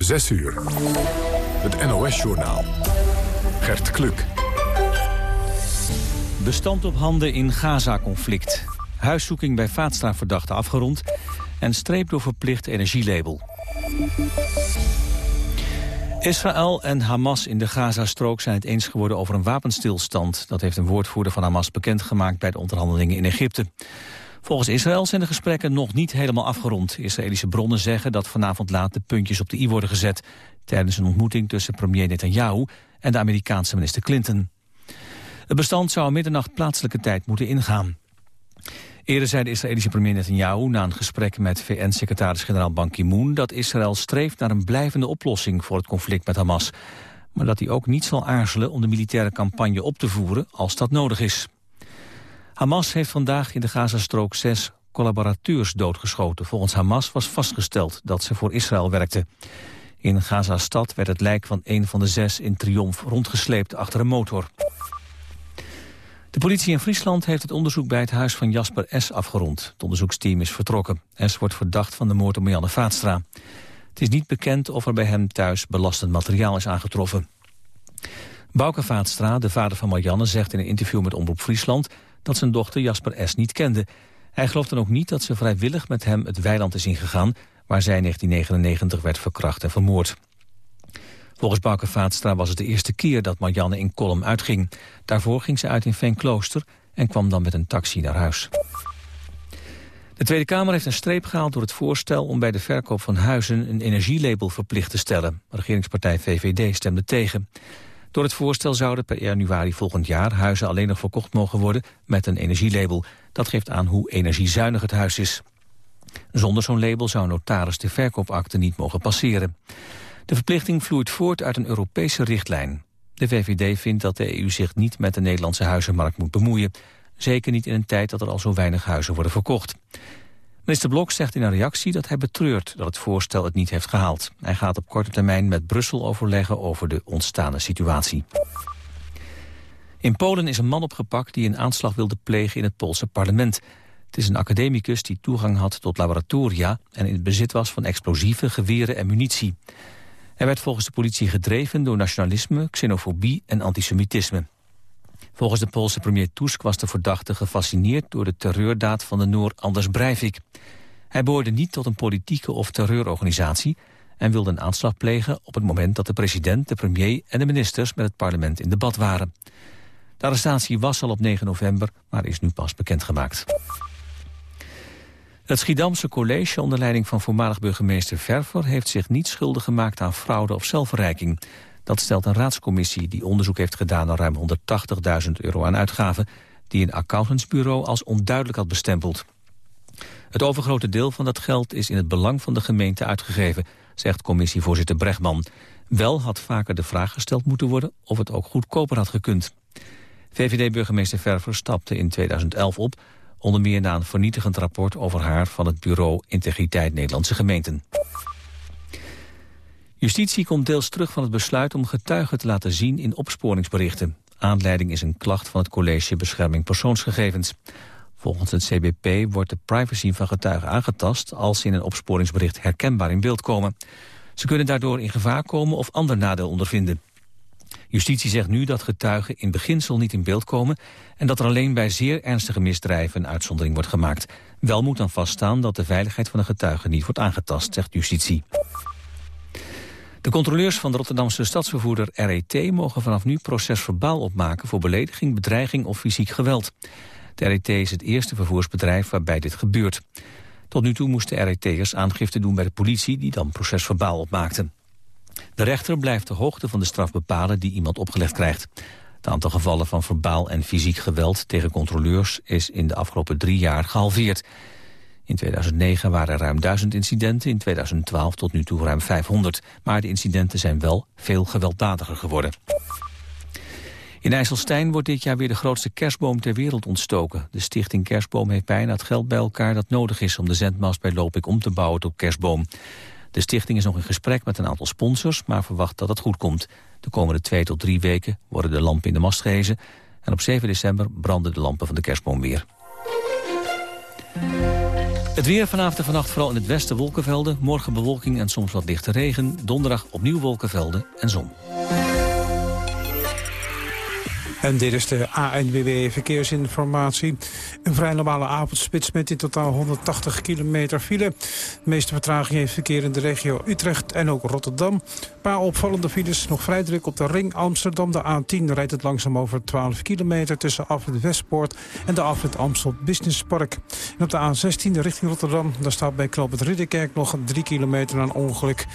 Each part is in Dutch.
6 uur. Het NOS-journaal. Gert Kluk. Bestand op handen in Gaza-conflict. Huiszoeking bij Vaatstra-verdachte afgerond. En streep door verplicht energielabel. Israël en Hamas in de Gazastrook zijn het eens geworden over een wapenstilstand. Dat heeft een woordvoerder van Hamas bekendgemaakt bij de onderhandelingen in Egypte. Volgens Israël zijn de gesprekken nog niet helemaal afgerond. Israëlische bronnen zeggen dat vanavond laat de puntjes op de i worden gezet... tijdens een ontmoeting tussen premier Netanyahu en de Amerikaanse minister Clinton. Het bestand zou middernacht plaatselijke tijd moeten ingaan. Eerder zei de Israëlische premier Netanyahu na een gesprek met VN-secretaris-generaal Ban Ki-moon dat Israël streeft naar een blijvende oplossing voor het conflict met Hamas. Maar dat hij ook niet zal aarzelen om de militaire campagne op te voeren als dat nodig is. Hamas heeft vandaag in de Gazastrook zes collaborateurs doodgeschoten. Volgens Hamas was vastgesteld dat ze voor Israël werkten. In Gaza-stad werd het lijk van een van de zes in triomf rondgesleept achter een motor. De politie in Friesland heeft het onderzoek bij het huis van Jasper S. afgerond. Het onderzoeksteam is vertrokken. S. wordt verdacht van de moord op Marianne Vaatstra. Het is niet bekend of er bij hem thuis belastend materiaal is aangetroffen. Bouke Vaatstra, de vader van Marianne, zegt in een interview met Omroep Friesland... dat zijn dochter Jasper S. niet kende. Hij gelooft dan ook niet dat ze vrijwillig met hem het weiland is ingegaan... waar zij in 1999 werd verkracht en vermoord. Volgens Bouke Vaatstra was het de eerste keer dat Marianne in Kolm uitging. Daarvoor ging ze uit in Veenklooster en kwam dan met een taxi naar huis. De Tweede Kamer heeft een streep gehaald door het voorstel om bij de verkoop van huizen een energielabel verplicht te stellen. Regeringspartij VVD stemde tegen. Door het voorstel zouden per januari volgend jaar huizen alleen nog verkocht mogen worden met een energielabel. Dat geeft aan hoe energiezuinig het huis is. Zonder zo'n label zou notaris de verkoopakte niet mogen passeren. De verplichting vloeit voort uit een Europese richtlijn. De VVD vindt dat de EU zich niet met de Nederlandse huizenmarkt moet bemoeien. Zeker niet in een tijd dat er al zo weinig huizen worden verkocht. Minister Blok zegt in een reactie dat hij betreurt dat het voorstel het niet heeft gehaald. Hij gaat op korte termijn met Brussel overleggen over de ontstane situatie. In Polen is een man opgepakt die een aanslag wilde plegen in het Poolse parlement. Het is een academicus die toegang had tot laboratoria... en in het bezit was van explosieven, geweren en munitie. Hij werd volgens de politie gedreven door nationalisme, xenofobie en antisemitisme. Volgens de Poolse premier Tusk was de verdachte gefascineerd door de terreurdaad van de Noor Anders Breivik. Hij behoorde niet tot een politieke of terreurorganisatie en wilde een aanslag plegen op het moment dat de president, de premier en de ministers met het parlement in debat waren. De arrestatie was al op 9 november, maar is nu pas bekendgemaakt. Het Schiedamse college onder leiding van voormalig burgemeester Verver... heeft zich niet schuldig gemaakt aan fraude of zelfverrijking. Dat stelt een raadscommissie die onderzoek heeft gedaan... naar ruim 180.000 euro aan uitgaven... die een accountantsbureau als onduidelijk had bestempeld. Het overgrote deel van dat geld is in het belang van de gemeente uitgegeven... zegt commissievoorzitter Brechtman. Wel had vaker de vraag gesteld moeten worden of het ook goedkoper had gekund. VVD-burgemeester Verver stapte in 2011 op Onder meer na een vernietigend rapport over haar van het bureau Integriteit Nederlandse Gemeenten. Justitie komt deels terug van het besluit om getuigen te laten zien in opsporingsberichten. Aanleiding is een klacht van het College Bescherming Persoonsgegevens. Volgens het CBP wordt de privacy van getuigen aangetast als ze in een opsporingsbericht herkenbaar in beeld komen. Ze kunnen daardoor in gevaar komen of ander nadeel ondervinden. Justitie zegt nu dat getuigen in beginsel niet in beeld komen... en dat er alleen bij zeer ernstige misdrijven een uitzondering wordt gemaakt. Wel moet dan vaststaan dat de veiligheid van de getuigen niet wordt aangetast, zegt justitie. De controleurs van de Rotterdamse stadsvervoerder RET mogen vanaf nu procesverbaal opmaken voor belediging, bedreiging of fysiek geweld. De RET is het eerste vervoersbedrijf waarbij dit gebeurt. Tot nu toe moesten RET'ers aangifte doen bij de politie die dan procesverbaal opmaakte. De rechter blijft de hoogte van de straf bepalen die iemand opgelegd krijgt. Het aantal gevallen van verbaal en fysiek geweld tegen controleurs is in de afgelopen drie jaar gehalveerd. In 2009 waren er ruim 1000 incidenten, in 2012 tot nu toe ruim 500. Maar de incidenten zijn wel veel gewelddadiger geworden. In IJsselstein wordt dit jaar weer de grootste kerstboom ter wereld ontstoken. De stichting Kerstboom heeft bijna het geld bij elkaar dat nodig is... om de zendmast bij Lopik om te bouwen tot kerstboom. De stichting is nog in gesprek met een aantal sponsors, maar verwacht dat het goed komt. De komende twee tot drie weken worden de lampen in de mast gehezen... en op 7 december branden de lampen van de kerstboom weer. Het weer vanavond en vannacht vooral in het westen wolkenvelden. Morgen bewolking en soms wat lichte regen. Donderdag opnieuw wolkenvelden en zon. En dit is de ANWB Verkeersinformatie. Een vrij normale avondspits met in totaal 180 kilometer file. De meeste vertraging heeft verkeer in de regio Utrecht en ook Rotterdam. Een paar opvallende files, nog vrij druk op de ring Amsterdam. De A10 rijdt het langzaam over 12 kilometer tussen afrit Westpoort en de afrit Amstel Business Park. En op de A16 richting Rotterdam, daar staat bij Knoop het Ridderkerk nog 3 kilometer aan ongeluk.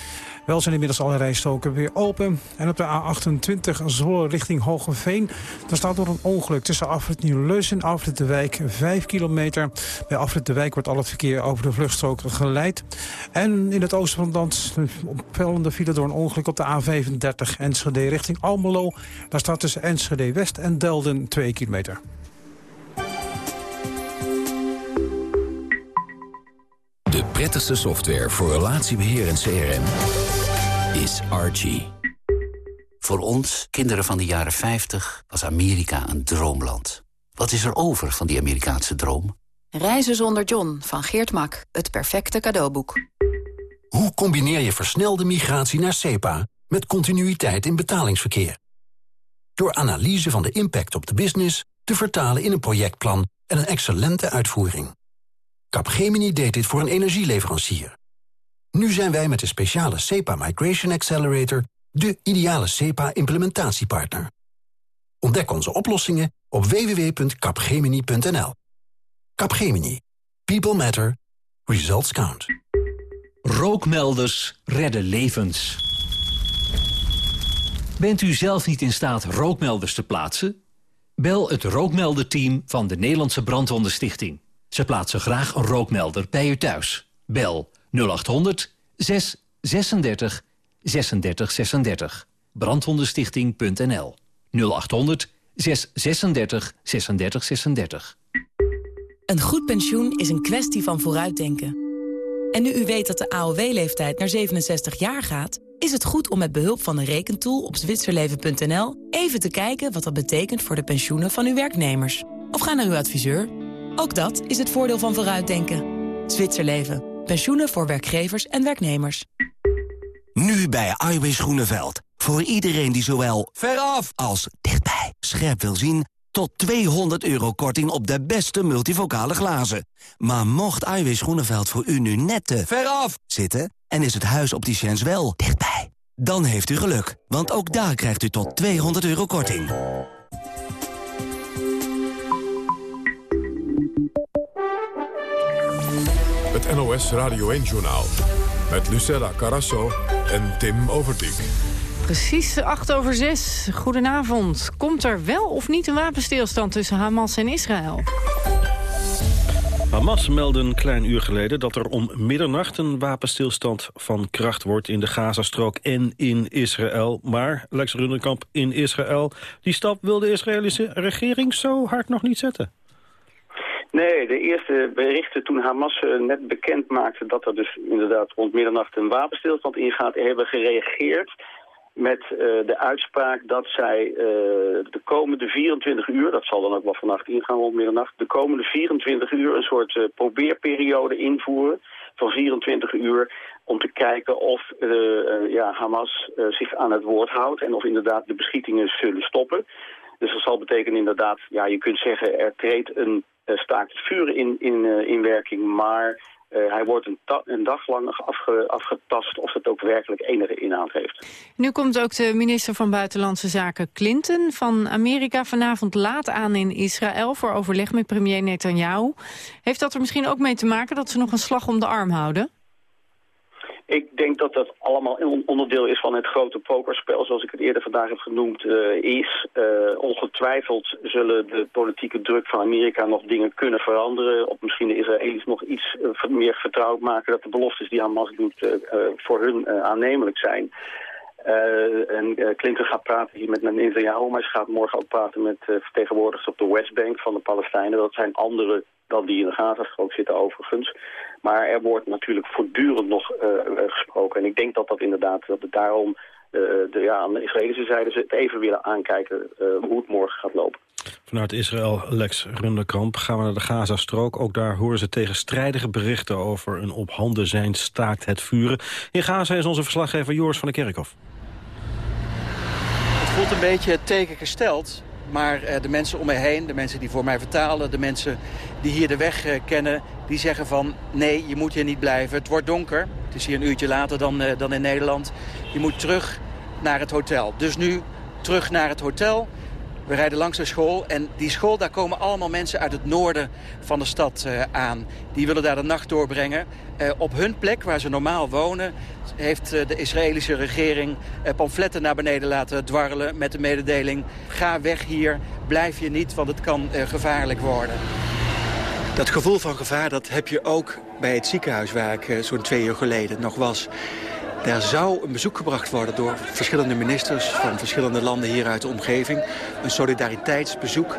Wel zijn inmiddels alle rijstoken weer open. En op de A28 Zwolle richting Hogeveen... daar staat door een ongeluk tussen afrit Nieuw-Leus en afrit de Wijk 5 kilometer. Bij afrit de Wijk wordt al het verkeer over de vluchtstrook geleid. En in het oosten van land opvallende file door een ongeluk op de A35 Enschede richting Almelo. Daar staat tussen Enschede West en Delden 2 kilometer. De prettigste software voor relatiebeheer en CRM is Archie. Voor ons, kinderen van de jaren 50, was Amerika een droomland. Wat is er over van die Amerikaanse droom? Reizen zonder John van Geert Mak, het perfecte cadeauboek. Hoe combineer je versnelde migratie naar SEPA met continuïteit in betalingsverkeer? Door analyse van de impact op de business te vertalen in een projectplan en een excellente uitvoering. Capgemini deed dit voor een energieleverancier. Nu zijn wij met de speciale SEPA Migration Accelerator... de ideale SEPA-implementatiepartner. Ontdek onze oplossingen op www.capgemini.nl. Capgemini. People matter. Results count. Rookmelders redden levens. Bent u zelf niet in staat rookmelders te plaatsen? Bel het rookmelderteam van de Nederlandse Brandwondenstichting. Ze plaatsen graag een rookmelder bij u thuis. Bel 0800 636 36 36. Brandwondenstichting.nl 0800 636 36 36. Een goed pensioen is een kwestie van vooruitdenken. En nu u weet dat de AOW-leeftijd naar 67 jaar gaat... is het goed om met behulp van een rekentool op zwitserleven.nl... even te kijken wat dat betekent voor de pensioenen van uw werknemers. Of ga naar uw adviseur. Ook dat is het voordeel van vooruitdenken. Zwitserleven. Pensioenen voor werkgevers en werknemers. Nu bij Iwis Groeneveld. Voor iedereen die zowel veraf als dichtbij scherp wil zien... tot 200 euro korting op de beste multivocale glazen. Maar mocht Iwis Groeneveld voor u nu net te veraf zitten... en is het huis op die chance wel dichtbij... dan heeft u geluk, want ook daar krijgt u tot 200 euro korting. NOS Radio 1-journaal. Met Lucella Carasso en Tim Overdijk. Precies 8 over 6. Goedenavond. Komt er wel of niet een wapenstilstand tussen Hamas en Israël? Hamas meldde een klein uur geleden dat er om middernacht een wapenstilstand van kracht wordt in de Gazastrook en in Israël. Maar Lex Runderkamp in Israël, die stap wil de Israëlische regering zo hard nog niet zetten. Nee, de eerste berichten toen Hamas eh, net bekend maakte dat er dus inderdaad rond middernacht een wapenstilstand ingaat, hebben gereageerd met uh, de uitspraak dat zij uh, de komende 24 uur, dat zal dan ook wel vannacht ingaan rond middernacht, de komende 24 uur een soort probeerperiode invoeren van 24 uur om te kijken of ja, Hamas zich aan het woord houdt en of inderdaad de beschietingen zullen stoppen. Dus dat zal betekenen inderdaad, ja, je kunt zeggen er treedt een staakt het vuren in, in, uh, in werking, maar uh, hij wordt een, een dag lang afge afgetast of het ook werkelijk enige inhoud heeft. Nu komt ook de minister van Buitenlandse Zaken Clinton van Amerika vanavond laat aan in Israël voor overleg met premier Netanyahu. Heeft dat er misschien ook mee te maken dat ze nog een slag om de arm houden? Ik denk dat dat allemaal een onderdeel is van het grote pokerspel, zoals ik het eerder vandaag heb genoemd, uh, is. Uh, ongetwijfeld zullen de politieke druk van Amerika nog dingen kunnen veranderen. Of misschien de Israëli's nog iets uh, meer vertrouwd maken dat de beloftes die Hamas doet voor hun aannemelijk zijn. en Clinton gaat praten hier met Netanyahu, maar ze gaat morgen ook praten met vertegenwoordigers op de Westbank van de Palestijnen. Dat zijn andere dan die in de Gazastrook zitten overigens. Maar er wordt natuurlijk voortdurend nog uh, gesproken. En ik denk dat dat inderdaad, dat het daarom de, ja, aan de Israëlische zijde ze het even willen aankijken hoe het morgen gaat lopen. Vanuit Israël, Lex Runderkamp, gaan we naar de Gazastrook. Ook daar horen ze tegenstrijdige berichten over een op handen zijn staakt het vuren. In Gaza is onze verslaggever Joris van der Kerkhof. Het voelt een beetje teken gesteld. Maar eh, de mensen om mij heen, de mensen die voor mij vertalen... de mensen die hier de weg eh, kennen, die zeggen van... nee, je moet hier niet blijven, het wordt donker. Het is hier een uurtje later dan, eh, dan in Nederland. Je moet terug naar het hotel. Dus nu terug naar het hotel... We rijden langs de school en die school, daar komen allemaal mensen uit het noorden van de stad uh, aan. Die willen daar de nacht doorbrengen. Uh, op hun plek, waar ze normaal wonen, heeft uh, de Israëlische regering pamfletten naar beneden laten dwarrelen met de mededeling... ga weg hier, blijf je niet, want het kan gevaarlijk worden. Dat gevoel van gevaar dat heb je ook bij het ziekenhuis waar ik zo'n twee uur geleden nog was. Daar zou een bezoek gebracht worden door verschillende ministers van verschillende landen hier uit de omgeving. Een solidariteitsbezoek.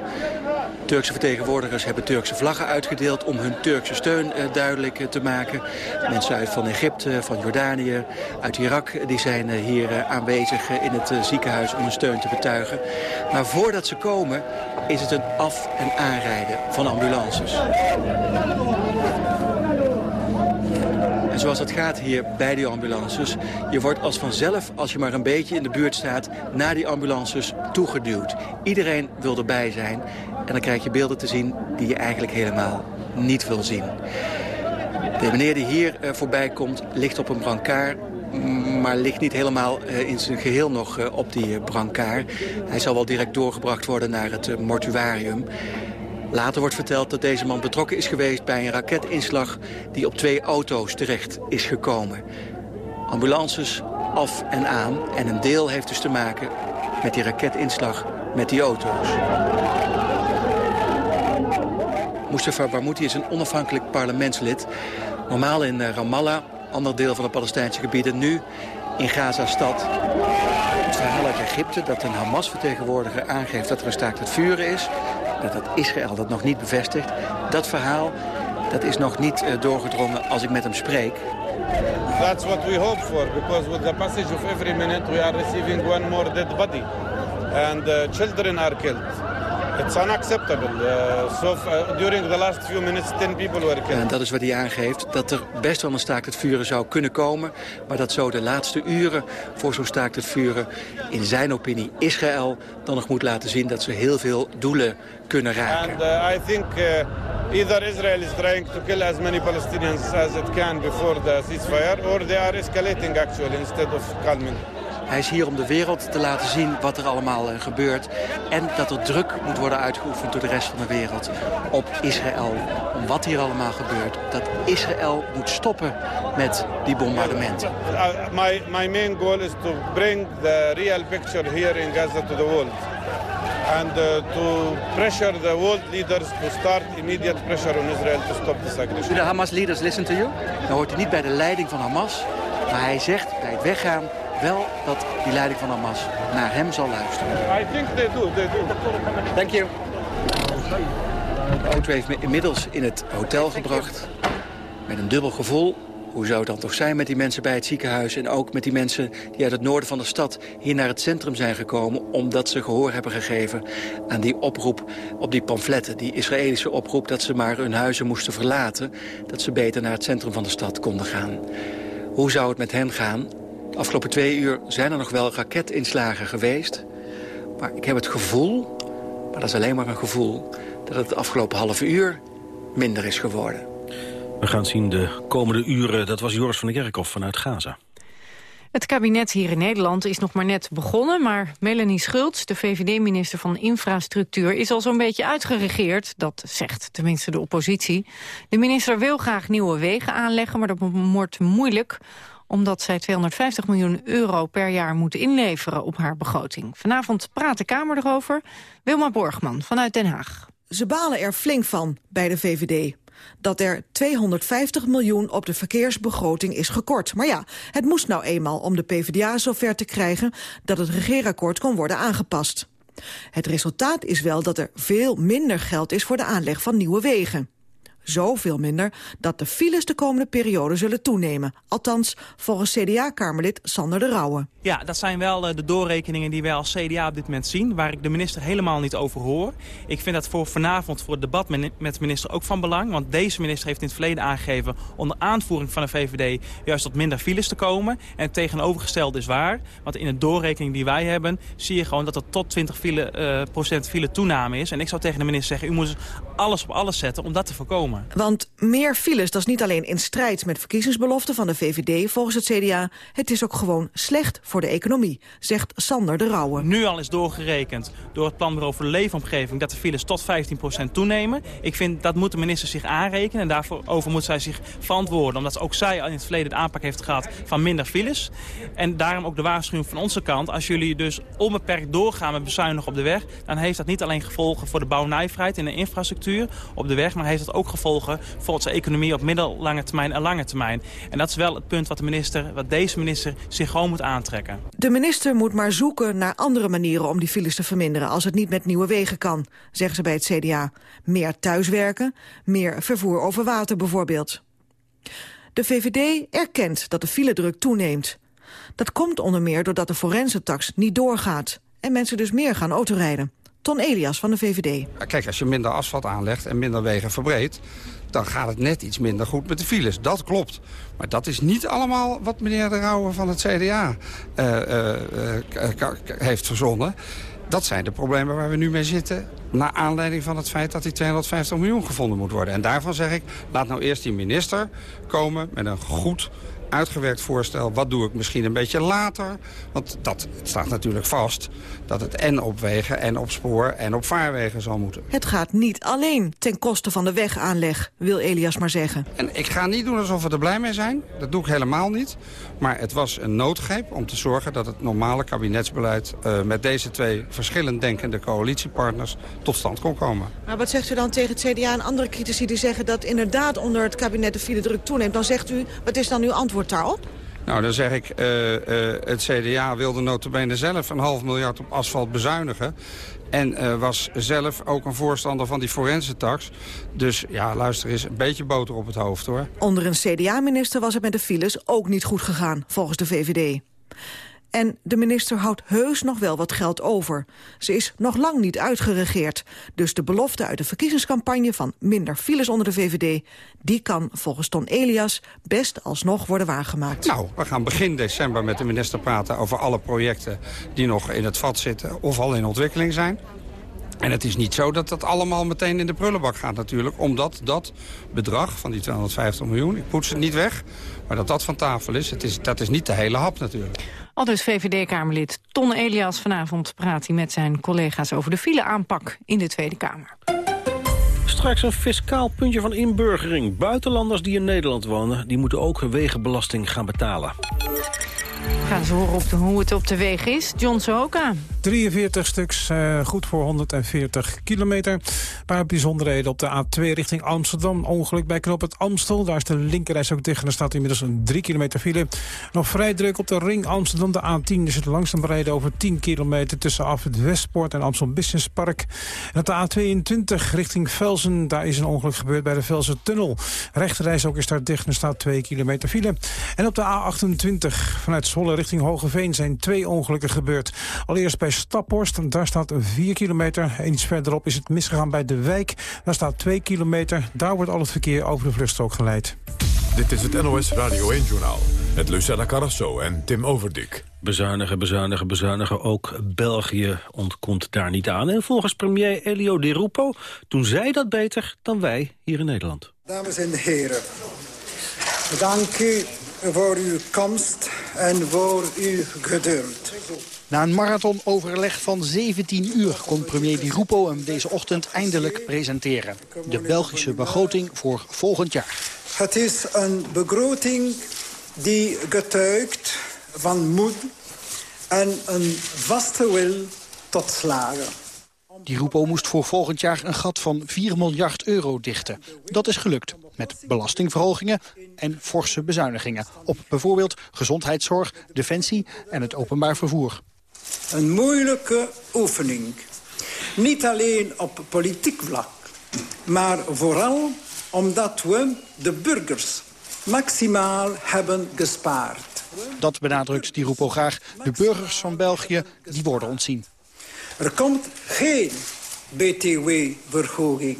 Turkse vertegenwoordigers hebben Turkse vlaggen uitgedeeld om hun Turkse steun eh, duidelijk eh, te maken. Mensen uit van Egypte, van Jordanië, uit Irak, die zijn eh, hier aanwezig in het ziekenhuis om hun steun te betuigen. Maar voordat ze komen is het een af- en aanrijden van ambulances. En zoals het gaat hier bij die ambulances... je wordt als vanzelf, als je maar een beetje in de buurt staat... naar die ambulances toegeduwd. Iedereen wil erbij zijn. En dan krijg je beelden te zien die je eigenlijk helemaal niet wil zien. De meneer die hier uh, voorbij komt, ligt op een brancard maar ligt niet helemaal uh, in zijn geheel nog uh, op die brancard. Hij zal wel direct doorgebracht worden naar het mortuarium. Later wordt verteld dat deze man betrokken is geweest bij een raketinslag die op twee auto's terecht is gekomen. Ambulances af en aan en een deel heeft dus te maken met die raketinslag met die auto's. Mustafa Barmouti is een onafhankelijk parlementslid. Normaal in eh, Ramallah, ander deel van de Palestijnse gebieden. Nu in Gaza-stad. Het verhaal uit Egypte dat een Hamas-vertegenwoordiger aangeeft dat er een staakt het vuren is dat Israël dat nog niet bevestigt. Dat verhaal dat is nog niet uh, doorgedrongen als ik met hem spreek. That's what we hope for, because with the passage of every minute we are receiving one more dead body. And uh, children are killed. It's unacceptable. Uh, so uh, during the last few minutes 10 people were killed. En dat is wat hij aangeeft, dat er best wel een staakt het vuren zou kunnen komen, maar dat zo de laatste uren voor zo'n staakt het vuren in zijn opinie Israël dan nog moet laten zien dat ze heel veel doelen kunnen raken. And uh, I think uh, either Israel is trying to kill as many Palestinians as it can before the ceasefire or they are escalating actually instead of calming. Hij is hier om de wereld te laten zien wat er allemaal uh, gebeurt. En dat er druk moet worden uitgeoefend door de rest van de wereld op Israël. Om wat hier allemaal gebeurt. Dat Israël moet stoppen met die bombardementen. Uh, my, my main goal is to bring the real picture here in Gaza to the world. And uh, to pressure the world leaders to start immediate pressure on Israel to stop this aggression. Do the Hamas leaders listen to you? Dan hoort hij niet bij de leiding van Hamas. Maar hij zegt bij het weggaan wel dat die leiding van Hamas naar hem zal luisteren. I think they do, they do. Thank you. De auto heeft me inmiddels in het hotel gebracht. Met een dubbel gevoel. Hoe zou het dan toch zijn met die mensen bij het ziekenhuis... en ook met die mensen die uit het noorden van de stad... hier naar het centrum zijn gekomen... omdat ze gehoor hebben gegeven aan die oproep op die pamfletten. Die Israëlische oproep dat ze maar hun huizen moesten verlaten... dat ze beter naar het centrum van de stad konden gaan. Hoe zou het met hen gaan de afgelopen twee uur zijn er nog wel raketinslagen geweest. Maar ik heb het gevoel, maar dat is alleen maar een gevoel... dat het de afgelopen half uur minder is geworden. We gaan zien de komende uren. Dat was Joris van der Kerkhoff vanuit Gaza. Het kabinet hier in Nederland is nog maar net begonnen... maar Melanie Schultz, de VVD-minister van Infrastructuur... is al zo'n beetje uitgeregeerd, dat zegt tenminste de oppositie. De minister wil graag nieuwe wegen aanleggen, maar dat wordt moeilijk omdat zij 250 miljoen euro per jaar moet inleveren op haar begroting. Vanavond praat de Kamer erover. Wilma Borgman vanuit Den Haag. Ze balen er flink van bij de VVD dat er 250 miljoen op de verkeersbegroting is gekort. Maar ja, het moest nou eenmaal om de PvdA zover te krijgen... dat het regeerakkoord kon worden aangepast. Het resultaat is wel dat er veel minder geld is voor de aanleg van nieuwe wegen. Zoveel minder dat de files de komende periode zullen toenemen. Althans, volgens CDA-kamerlid Sander de Rauwe. Ja, dat zijn wel eh, de doorrekeningen die wij als CDA op dit moment zien... waar ik de minister helemaal niet over hoor. Ik vind dat voor vanavond, voor het debat met de minister ook van belang. Want deze minister heeft in het verleden aangegeven... onder aanvoering van de VVD juist tot minder files te komen. En het tegenovergestelde is waar. Want in de doorrekening die wij hebben... zie je gewoon dat er tot 20 file, uh, procent file toename is. En ik zou tegen de minister zeggen... u moet alles op alles zetten om dat te voorkomen. Want meer files, dat is niet alleen in strijd met verkiezingsbeloften van de VVD... volgens het CDA, het is ook gewoon slecht voor de economie, zegt Sander de Rauwe. Nu al is doorgerekend door het Planbureau voor de Leefomgeving... dat de files tot 15% toenemen. Ik vind dat moet de minister zich aanrekenen en daarover moet zij zich verantwoorden. Omdat ook zij in het verleden de aanpak heeft gehad van minder files. En daarom ook de waarschuwing van onze kant. Als jullie dus onbeperkt doorgaan met bezuinigen op de weg... dan heeft dat niet alleen gevolgen voor de bouwnijverheid en de infrastructuur op de weg... maar heeft dat ook gevolgen voor onze economie op middellange termijn en lange termijn. En dat is wel het punt wat, de minister, wat deze minister zich gewoon moet aantrekken. De minister moet maar zoeken naar andere manieren om die files te verminderen... als het niet met nieuwe wegen kan, zeggen ze bij het CDA. Meer thuiswerken, meer vervoer over water bijvoorbeeld. De VVD erkent dat de filedruk toeneemt. Dat komt onder meer doordat de forensentax niet doorgaat... en mensen dus meer gaan autorijden. Ton Elias van de VVD. Kijk, als je minder asfalt aanlegt en minder wegen verbreedt... dan gaat het net iets minder goed met de files. Dat klopt. Maar dat is niet allemaal wat meneer De Rauwe van het CDA uh, uh, uh, heeft verzonnen. Dat zijn de problemen waar we nu mee zitten... naar aanleiding van het feit dat die 250 miljoen gevonden moet worden. En daarvan zeg ik, laat nou eerst die minister komen met een goed uitgewerkt voorstel. Wat doe ik misschien een beetje later? Want dat staat natuurlijk vast dat het en op wegen en op spoor en op vaarwegen zal moeten. Het gaat niet alleen ten koste van de wegaanleg, wil Elias maar zeggen. En ik ga niet doen alsof we er blij mee zijn. Dat doe ik helemaal niet. Maar het was een noodgreep om te zorgen dat het normale kabinetsbeleid... Uh, met deze twee verschillend denkende coalitiepartners tot stand kon komen. Maar wat zegt u dan tegen het CDA en andere critici die zeggen... dat inderdaad onder het kabinet de file druk toeneemt? Dan zegt u, wat is dan uw antwoord daarop? Nou, dan zeg ik, uh, uh, het CDA wilde notabene zelf een half miljard op asfalt bezuinigen. En uh, was zelf ook een voorstander van die forensentax. Dus ja, luister eens, een beetje boter op het hoofd hoor. Onder een CDA-minister was het met de files ook niet goed gegaan, volgens de VVD. En de minister houdt heus nog wel wat geld over. Ze is nog lang niet uitgeregeerd. Dus de belofte uit de verkiezingscampagne van minder files onder de VVD... die kan volgens Ton Elias best alsnog worden waargemaakt. Nou, we gaan begin december met de minister praten over alle projecten... die nog in het vat zitten of al in ontwikkeling zijn. En het is niet zo dat dat allemaal meteen in de prullenbak gaat natuurlijk. Omdat dat bedrag van die 250 miljoen, ik poets het niet weg... maar dat dat van tafel is, het is dat is niet de hele hap natuurlijk. Al dus VVD-Kamerlid Ton Elias. Vanavond praat hij met zijn collega's over de fileaanpak in de Tweede Kamer. Straks een fiscaal puntje van inburgering. Buitenlanders die in Nederland wonen, die moeten ook wegenbelasting gaan betalen. Gaan ze horen op de, hoe het op de weg is. John Sohoka. 43 stuks, uh, goed voor 140 kilometer. Een paar bijzonderheden op de A2 richting Amsterdam. Ongeluk bij Knop het Amstel. Daar is de linkerreis ook dicht en er staat inmiddels een 3 kilometer file. Nog vrij druk op de ring Amsterdam. De A10 is het langzaam rijden over 10 kilometer... tussen af het Westpoort en Amsterdam Business Park. En op de A22 richting Velsen. Daar is een ongeluk gebeurd bij de Velsen Tunnel. Rechterreis ook is daar dicht en er staat 2 kilometer file. En op de A28 vanuit Zwolle richting Hogeveen zijn twee ongelukken gebeurd. Allereerst bij Staphorst, daar staat 4 kilometer. En iets verderop is het misgegaan bij De Wijk. Daar staat 2 kilometer. Daar wordt al het verkeer over de vluchtstrook geleid. Dit is het NOS Radio 1-journaal. Met Lucella Carrasso en Tim Overdik. Bezuinigen, bezuinigen, bezuinigen. Ook België ontkomt daar niet aan. En volgens premier Elio Di Rupo doen zij dat beter dan wij hier in Nederland. Dames en heren, dank u voor uw komst en voor uw geduld. Na een marathonoverleg van 17 uur kon premier Di Rupo hem deze ochtend eindelijk presenteren. De Belgische begroting voor volgend jaar. Het is een begroting die getuigt van moed en een vaste wil tot slagen. Die Rupo moest voor volgend jaar een gat van 4 miljard euro dichten. Dat is gelukt, met belastingverhogingen en forse bezuinigingen... op bijvoorbeeld gezondheidszorg, defensie en het openbaar vervoer. Een moeilijke oefening. Niet alleen op politiek vlak, maar vooral omdat we de burgers maximaal hebben gespaard. Dat benadrukt Di Rupo graag. De burgers van België die worden ontzien. Er komt geen btw-verhoging.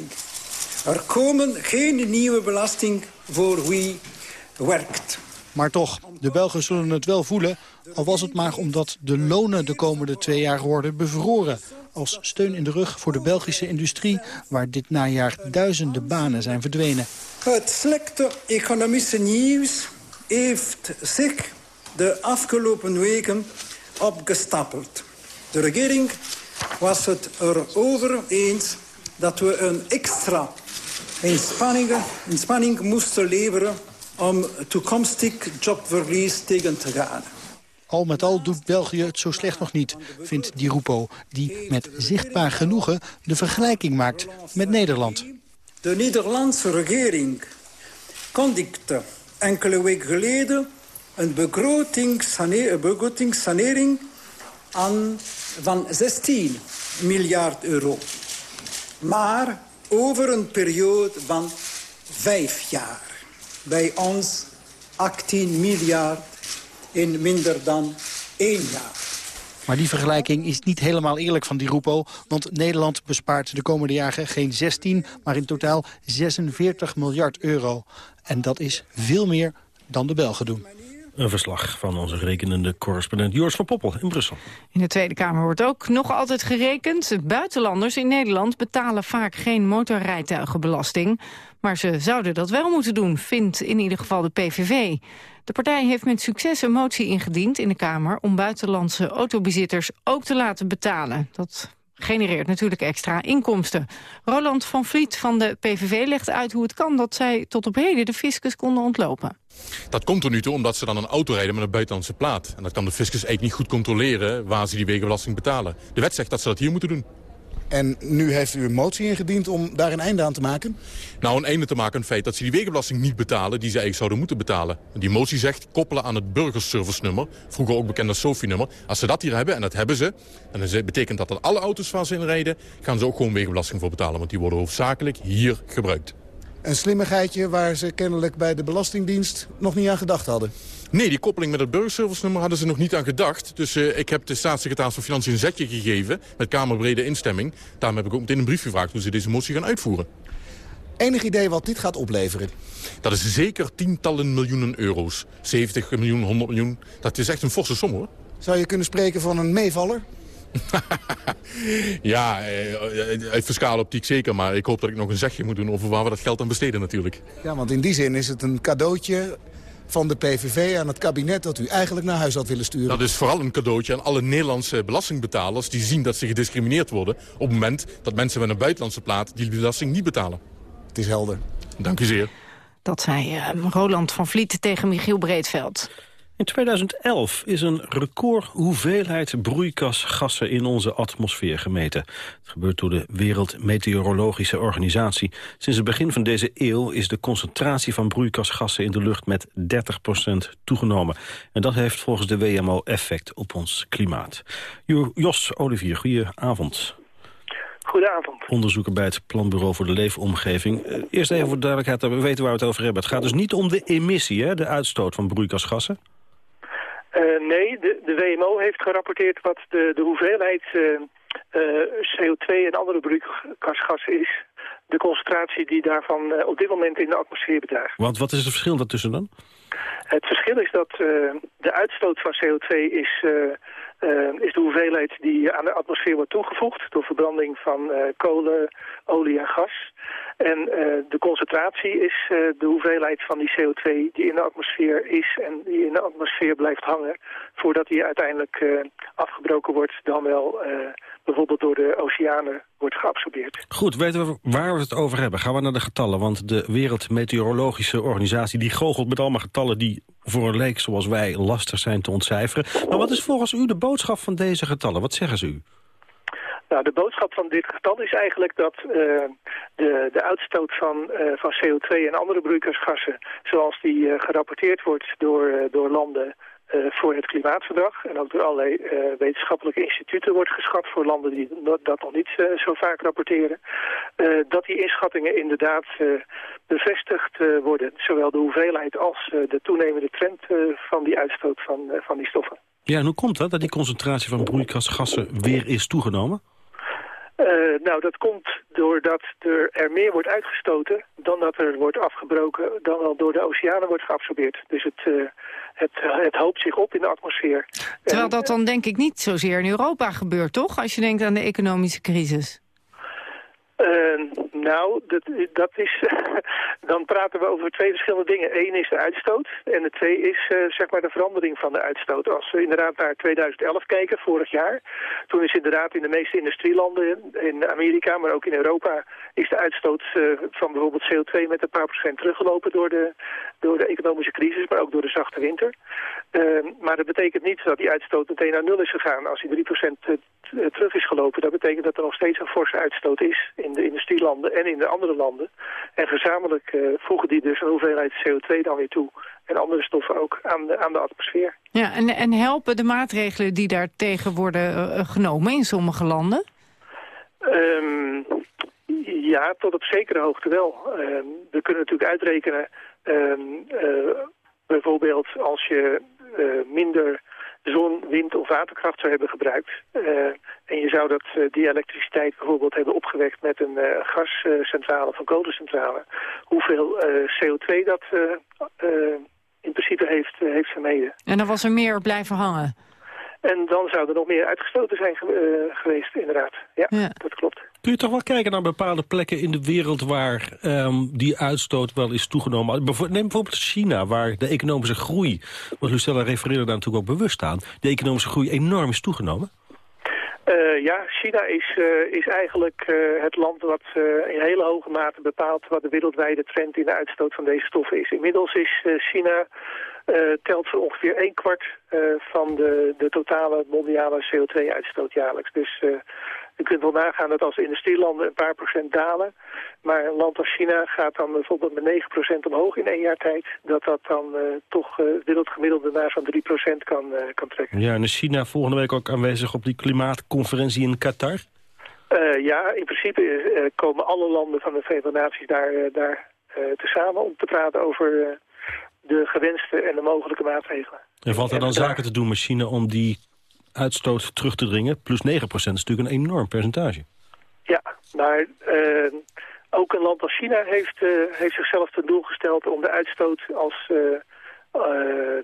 Er komen geen nieuwe belasting voor wie werkt. Maar toch, de Belgen zullen het wel voelen... al was het maar omdat de lonen de komende twee jaar worden bevroren. Als steun in de rug voor de Belgische industrie... waar dit najaar duizenden banen zijn verdwenen. Het slechte economische nieuws heeft zich de afgelopen weken opgestapeld. De regering was het erover eens dat we een extra inspanning, inspanning moesten leveren om toekomstig jobverlies tegen te gaan. Al met al doet België het zo slecht nog niet, vindt Di Rupo... die met zichtbaar genoegen de vergelijking maakt met Nederland. De Nederlandse regering kondigde enkele weken geleden... een begrotingssanering aan van 16 miljard euro. Maar over een periode van vijf jaar. Bij ons 18 miljard in minder dan één jaar. Maar die vergelijking is niet helemaal eerlijk van die Rupo. Want Nederland bespaart de komende jaren geen 16, maar in totaal 46 miljard euro. En dat is veel meer dan de Belgen doen. Een verslag van onze rekenende correspondent Joris van Poppel in Brussel. In de Tweede Kamer wordt ook nog altijd gerekend. Buitenlanders in Nederland betalen vaak geen motorrijtuigenbelasting. Maar ze zouden dat wel moeten doen, vindt in ieder geval de PVV. De partij heeft met succes een motie ingediend in de Kamer... om buitenlandse autobezitters ook te laten betalen. Dat genereert natuurlijk extra inkomsten. Roland van Vliet van de PVV legt uit hoe het kan... dat zij tot op heden de fiscus konden ontlopen. Dat komt er nu toe omdat ze dan een auto rijden met een buitenlandse plaat. En dat kan de fiscus eigenlijk niet goed controleren waar ze die wegenbelasting betalen. De wet zegt dat ze dat hier moeten doen. En nu heeft u een motie ingediend om daar een einde aan te maken? Nou, een einde te maken aan het feit dat ze die wegenbelasting niet betalen... die ze eigenlijk zouden moeten betalen. Die motie zegt koppelen aan het burgerservice-nummer. Vroeger ook bekend als SOFI-nummer. Als ze dat hier hebben, en dat hebben ze... en dat betekent dat dat alle auto's waar ze in rijden... gaan ze ook gewoon wegenbelasting voor betalen. Want die worden hoofdzakelijk hier gebruikt. Een slimmigheidje waar ze kennelijk bij de Belastingdienst nog niet aan gedacht hadden. Nee, die koppeling met het burgerservice-nummer hadden ze nog niet aan gedacht. Dus uh, ik heb de staatssecretaris van Financiën een zetje gegeven... met kamerbrede instemming. Daarom heb ik ook meteen een brief gevraagd hoe ze deze motie gaan uitvoeren. Enig idee wat dit gaat opleveren? Dat is zeker tientallen miljoenen euro's. 70 miljoen, 100 miljoen. Dat is echt een forse som, hoor. Zou je kunnen spreken van een meevaller? ja, eh, uit fiscale optiek zeker. Maar ik hoop dat ik nog een zegje moet doen over waar we dat geld aan besteden natuurlijk. Ja, want in die zin is het een cadeautje van de PVV aan het kabinet dat u eigenlijk naar huis had willen sturen. Dat is vooral een cadeautje aan alle Nederlandse belastingbetalers... die zien dat ze gediscrimineerd worden op het moment dat mensen met een buitenlandse plaat die belasting niet betalen. Het is helder. Dank u zeer. Dat zei uh, Roland van Vliet tegen Michiel Breedveld. In 2011 is een record hoeveelheid broeikasgassen in onze atmosfeer gemeten. Het gebeurt door de Wereldmeteorologische Organisatie. Sinds het begin van deze eeuw is de concentratie van broeikasgassen in de lucht met 30% toegenomen. En dat heeft volgens de WMO effect op ons klimaat. Jos Olivier, goedenavond. Goedenavond. Onderzoeker bij het Planbureau voor de Leefomgeving. Eh, eerst even voor duidelijkheid, we weten waar we het over hebben. Het gaat dus niet om de emissie, hè, de uitstoot van broeikasgassen? Uh, nee, de, de WMO heeft gerapporteerd wat de, de hoeveelheid uh, uh, CO2 en andere broeikasgassen is. De concentratie die daarvan op dit moment in de atmosfeer bedraagt. Want wat is het verschil daartussen dan? Het verschil is dat de uitstoot van CO2 is, is de hoeveelheid die aan de atmosfeer wordt toegevoegd... door verbranding van kolen, olie en gas. En uh, de concentratie is uh, de hoeveelheid van die CO2 die in de atmosfeer is en die in de atmosfeer blijft hangen voordat die uiteindelijk uh, afgebroken wordt dan wel bijvoorbeeld door de oceanen wordt geabsorbeerd. Goed, weten we waar we het over hebben? Gaan we naar de getallen, want de Wereldmeteorologische Organisatie die goochelt met allemaal getallen die voor een leek zoals wij lastig zijn te ontcijferen. Maar wat is volgens u de boodschap van deze getallen? Wat zeggen ze u? Nou, de boodschap van dit getal is eigenlijk dat uh, de, de uitstoot van, uh, van CO2 en andere broeikasgassen, zoals die uh, gerapporteerd wordt door, door landen voor het klimaatverdrag. En ook door allerlei wetenschappelijke instituten wordt geschat voor landen die dat nog niet zo vaak rapporteren. dat die inschattingen inderdaad bevestigd worden. Zowel de hoeveelheid als de toenemende trend van die uitstoot van, van die stoffen. Ja, en hoe komt dat, dat die concentratie van broeikasgassen weer is toegenomen? Uh, nou, dat komt doordat er, er meer wordt uitgestoten dan dat er wordt afgebroken, dan wel door de oceanen wordt geabsorbeerd. Dus het, uh, het, het hoopt zich op in de atmosfeer. Terwijl dat dan denk ik niet zozeer in Europa gebeurt, toch? Als je denkt aan de economische crisis. Uh, nou, dat, dat is, dan praten we over twee verschillende dingen. Eén is de uitstoot en de twee is uh, zeg maar de verandering van de uitstoot. Als we inderdaad naar 2011 kijken, vorig jaar, toen is inderdaad in de meeste industrielanden, in Amerika, maar ook in Europa, is de uitstoot uh, van bijvoorbeeld CO2 met een paar procent teruggelopen door de, door de economische crisis, maar ook door de zachte winter. Uh, maar dat betekent niet dat die uitstoot meteen naar nul is gegaan. Als die 3% terug is gelopen, dat betekent dat er nog steeds een forse uitstoot is in de industrielanden en in de andere landen. En gezamenlijk uh, voegen die dus een hoeveelheid CO2 dan weer toe. En andere stoffen ook aan de, aan de atmosfeer. Ja, en, en helpen de maatregelen die daartegen worden uh, genomen in sommige landen? Um, ja, tot op zekere hoogte wel. Um, we kunnen natuurlijk uitrekenen... Um, uh, bijvoorbeeld als je minder zon, wind of waterkracht zou hebben gebruikt. Uh, en je zou dat, uh, die elektriciteit bijvoorbeeld hebben opgewekt met een uh, gascentrale of een kolencentrale. Hoeveel CO2 dat in principe heeft, heeft vermeden. En dan was er meer blijven hangen? En dan zou er nog meer uitgestoten zijn geweest, inderdaad. Ja, ja, dat klopt. Kun je toch wel kijken naar bepaalde plekken in de wereld waar um, die uitstoot wel is toegenomen? Neem bijvoorbeeld China, waar de economische groei, want Lucella refereerde daar natuurlijk ook bewust aan, de economische groei enorm is toegenomen? Uh, ja, China is, uh, is eigenlijk uh, het land wat in hele hoge mate bepaalt wat de wereldwijde trend in de uitstoot van deze stoffen is. Inmiddels is China telt voor ongeveer een kwart van de, de totale mondiale CO2-uitstoot jaarlijks. Dus je kunt wel nagaan dat als industrielanden een paar procent dalen... maar een land als China gaat dan bijvoorbeeld met 9 procent omhoog in één jaar tijd... dat dat dan uh, toch uh, wereldgemiddelde naar zo'n 3 procent kan, uh, kan trekken. Ja, en is China volgende week ook aanwezig op die klimaatconferentie in Qatar? ja, in principe komen alle landen van de Verenigde Naties daar, daar tezamen om te praten over de gewenste en de mogelijke maatregelen. En valt er dan zaken te doen met China om die uitstoot terug te dringen. Plus 9% is natuurlijk een enorm percentage. Ja, maar uh, ook een land als China heeft, uh, heeft zichzelf ten doel gesteld om de uitstoot als uh,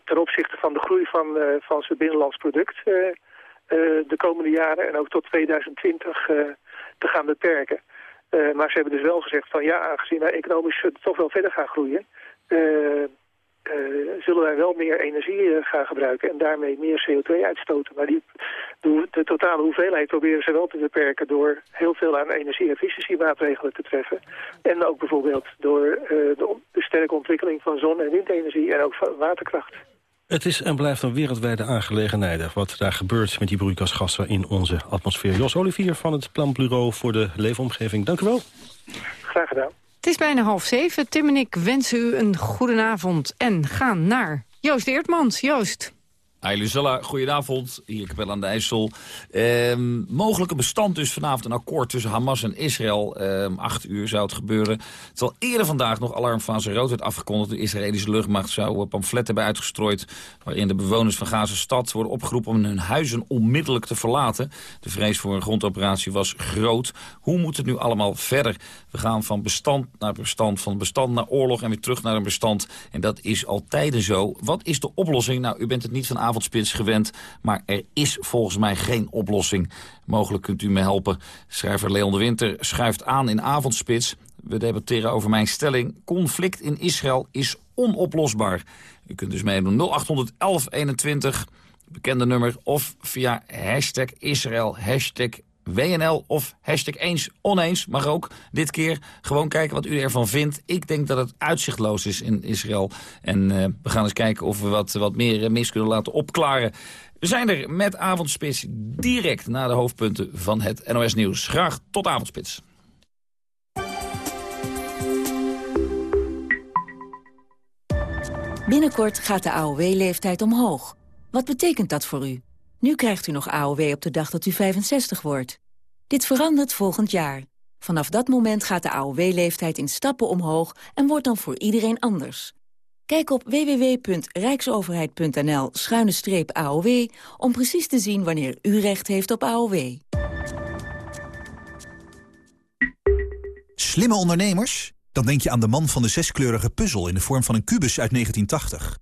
ten opzichte van de groei van, van zijn binnenlands product de komende jaren en ook tot 2020 te gaan beperken. maar ze hebben dus wel gezegd van ja, aangezien wij economisch toch wel verder gaan groeien, zullen wij wel meer energie uh, gaan gebruiken en daarmee meer CO2 uitstoten. Maar die, de, de, totale hoeveelheid proberen ze wel te beperken door heel veel aan energie-efficiëntiemaatregelen te treffen. En ook bijvoorbeeld door uh, de, de, sterke ontwikkeling van zon- en windenergie en ook van waterkracht. Het is en blijft een wereldwijde aangelegenheid wat daar gebeurt met die broeikasgassen in onze atmosfeer. Jos Olivier van het Planbureau voor de Leefomgeving, dank u wel. Graag gedaan. Het is bijna half zeven. Tim en ik wensen u een goedenavond en gaan naar Joost Eertmans. Joost. Hi Lucella, goedenavond. Hier Kapel aan de IJssel. Ehm, mogelijke bestand dus vanavond een akkoord tussen Hamas en Israël. Ehm, acht uur zou het gebeuren. Zal eerder vandaag nog alarmfase rood werd afgekondigd. De Israëlische luchtmacht zou pamfletten hebben uitgestrooid... waarin de bewoners van Gaza-stad worden opgeroepen om hun huizen onmiddellijk te verlaten. De vrees voor een grondoperatie was groot. Hoe moet het nu allemaal verder? We gaan van bestand naar bestand, van bestand naar oorlog en weer terug naar een bestand. En dat is al tijden zo. Wat is de oplossing? Nou, u bent het niet van avondspits gewend, maar er is volgens mij geen oplossing. Mogelijk kunt u me helpen. Schrijver Leon de Winter schuift aan in avondspits. We debatteren over mijn stelling. Conflict in Israël is onoplosbaar. U kunt dus meedoen 0800 1121, bekende nummer, of via hashtag Israël, WNL of hashtag eens oneens. Mag ook dit keer gewoon kijken wat u ervan vindt. Ik denk dat het uitzichtloos is in Israël. En uh, we gaan eens kijken of we wat, wat meer mis kunnen laten opklaren. We zijn er met Avondspits direct na de hoofdpunten van het NOS Nieuws. Graag tot Avondspits. Binnenkort gaat de AOW-leeftijd omhoog. Wat betekent dat voor u? Nu krijgt u nog AOW op de dag dat u 65 wordt. Dit verandert volgend jaar. Vanaf dat moment gaat de AOW-leeftijd in stappen omhoog en wordt dan voor iedereen anders. Kijk op www.rijksoverheid.nl-aow om precies te zien wanneer u recht heeft op AOW. Slimme ondernemers? Dan denk je aan de man van de zeskleurige puzzel in de vorm van een kubus uit 1980.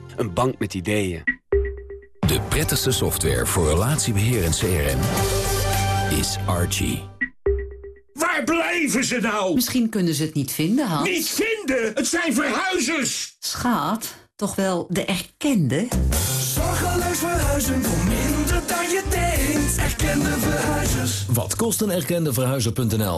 Een bank met ideeën. De prettigste software voor relatiebeheer en CRM is Archie. Waar blijven ze nou? Misschien kunnen ze het niet vinden, Hans. Niet vinden? Het zijn verhuizers! Schaat, toch wel de erkende? Zorgeloos verhuizen voor minder dan je denkt. Erkende verhuizers. Wat kost een erkende verhuizer.nl?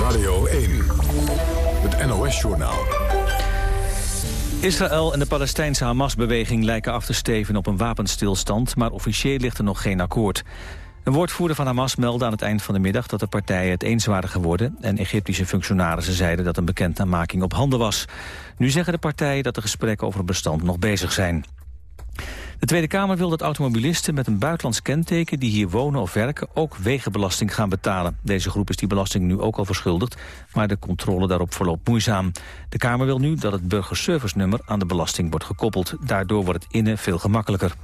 Radio 1, het NOS-journaal. Israël en de Palestijnse Hamas-beweging lijken af te steven op een wapenstilstand, maar officieel ligt er nog geen akkoord. Een woordvoerder van Hamas meldde aan het eind van de middag dat de partijen het eens waren geworden en Egyptische functionarissen zeiden dat een bekendmaking op handen was. Nu zeggen de partijen dat de gesprekken over het bestand nog bezig zijn. De Tweede Kamer wil dat automobilisten met een buitenlands kenteken... die hier wonen of werken ook wegenbelasting gaan betalen. Deze groep is die belasting nu ook al verschuldigd... maar de controle daarop verloopt moeizaam. De Kamer wil nu dat het burgerservice-nummer aan de belasting wordt gekoppeld. Daardoor wordt het innen veel gemakkelijker.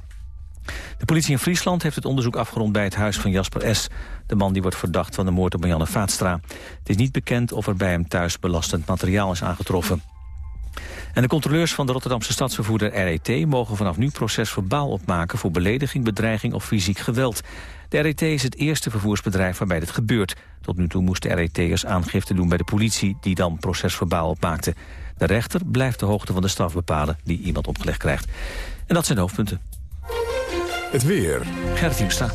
De politie in Friesland heeft het onderzoek afgerond bij het huis van Jasper S. De man die wordt verdacht van de moord op Marianne Vaatstra. Het is niet bekend of er bij hem thuis belastend materiaal is aangetroffen. En de controleurs van de Rotterdamse stadsvervoerder RET... mogen vanaf nu procesverbaal opmaken voor belediging, bedreiging of fysiek geweld. De RET is het eerste vervoersbedrijf waarbij dit gebeurt. Tot nu toe moesten RET'ers aangifte doen bij de politie... die dan procesverbaal opmaakte. De rechter blijft de hoogte van de straf bepalen die iemand opgelegd krijgt. En dat zijn de hoofdpunten. Het weer. Gerrit Hiemstra.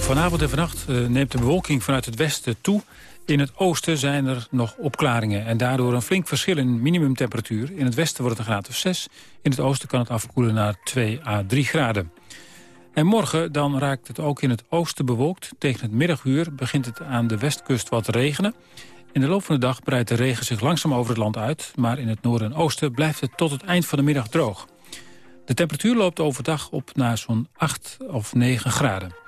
Vanavond en vannacht uh, neemt de bewolking vanuit het westen toe... In het oosten zijn er nog opklaringen en daardoor een flink verschil in minimumtemperatuur. In het westen wordt het een graad of 6, in het oosten kan het afkoelen naar 2 à 3 graden. En morgen dan raakt het ook in het oosten bewolkt. Tegen het middaguur begint het aan de westkust wat regenen. In de loop van de dag breidt de regen zich langzaam over het land uit... maar in het noorden en oosten blijft het tot het eind van de middag droog. De temperatuur loopt overdag op naar zo'n 8 of 9 graden.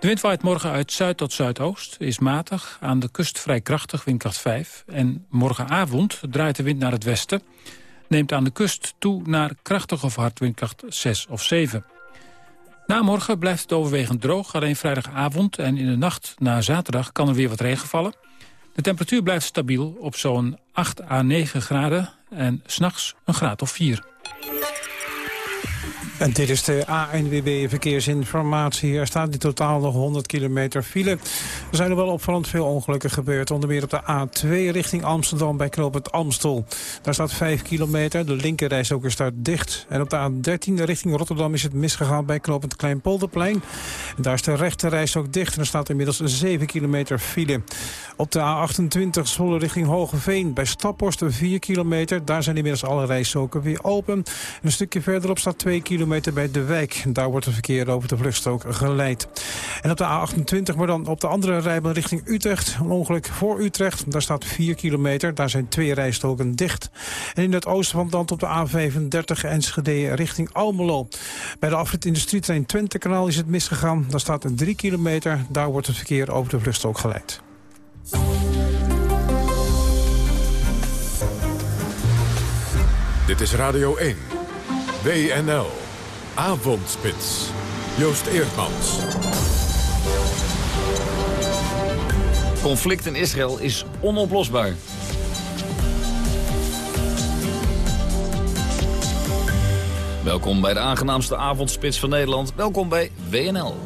De wind waait morgen uit zuid tot zuidoost, is matig, aan de kust vrij krachtig, windkracht 5. En morgenavond draait de wind naar het westen, neemt aan de kust toe naar krachtig of hard windkracht 6 of 7. Na morgen blijft het overwegend droog, alleen vrijdagavond en in de nacht na zaterdag kan er weer wat regen vallen. De temperatuur blijft stabiel op zo'n 8 à 9 graden en s'nachts een graad of 4. En dit is de ANWB Verkeersinformatie. Er staat in totaal nog 100 kilometer file. Er zijn er wel opvallend veel ongelukken gebeurd. Onder meer op de A2 richting Amsterdam bij knooppunt Amstel. Daar staat 5 kilometer. De linkerreis ook staat dicht. En op de A13 richting Rotterdam is het misgegaan bij knooppunt Kleinpolderplein. En daar is de rechterreis ook dicht. En er staat inmiddels 7 kilometer file. Op de A28 Zwolle richting Hogeveen bij Staphorst 4 kilometer. Daar zijn inmiddels alle rijstroken weer open. En een stukje verderop staat 2 kilometer kilometer bij De Wijk. Daar wordt het verkeer over de vluchtstrook geleid. En op de A28, maar dan op de andere rijbaan richting Utrecht. Een ongeluk voor Utrecht. Daar staat 4 kilometer. Daar zijn twee rijstroken dicht. En in het oosten van het op de A35 Enschede richting Almelo. Bij de afrit Industrietrein Twente-kanaal is het misgegaan. Daar staat een 3 kilometer. Daar wordt het verkeer over de vluchtstrook geleid. Dit is Radio 1. WNL. Avondspits. Joost Eerdmans. Conflict in Israël is onoplosbaar. Welkom bij de aangenaamste avondspits van Nederland. Welkom bij WNL.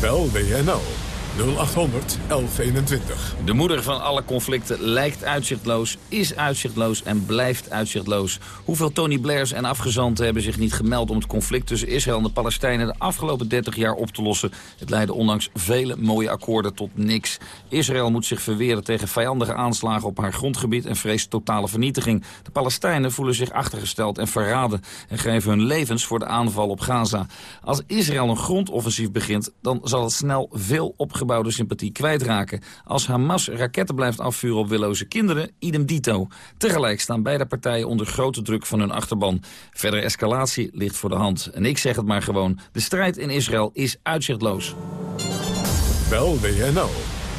Bel WNL 0800 1121. De moeder van alle conflicten lijkt uitzichtloos, is uitzichtloos en blijft uitzichtloos. Hoeveel Tony Blairs en afgezanten hebben zich niet gemeld om het conflict tussen Israël en de Palestijnen de afgelopen 30 jaar op te lossen? Het leidde ondanks vele mooie akkoorden tot niks. Israël moet zich verweren tegen vijandige aanslagen op haar grondgebied en vreest totale vernietiging. De Palestijnen voelen zich achtergesteld en verraden en geven hun levens voor de aanval op Gaza. Als Israël een grondoffensief begint, dan zal het snel veel opgebouwde sympathie kwijtraken. Als Hamas raketten blijft afvuren op willoze kinderen, idem dito. Tegelijk staan beide partijen onder grote druk van hun achterban. Verdere escalatie ligt voor de hand. En ik zeg het maar gewoon, de strijd in Israël is uitzichtloos. Bel WNL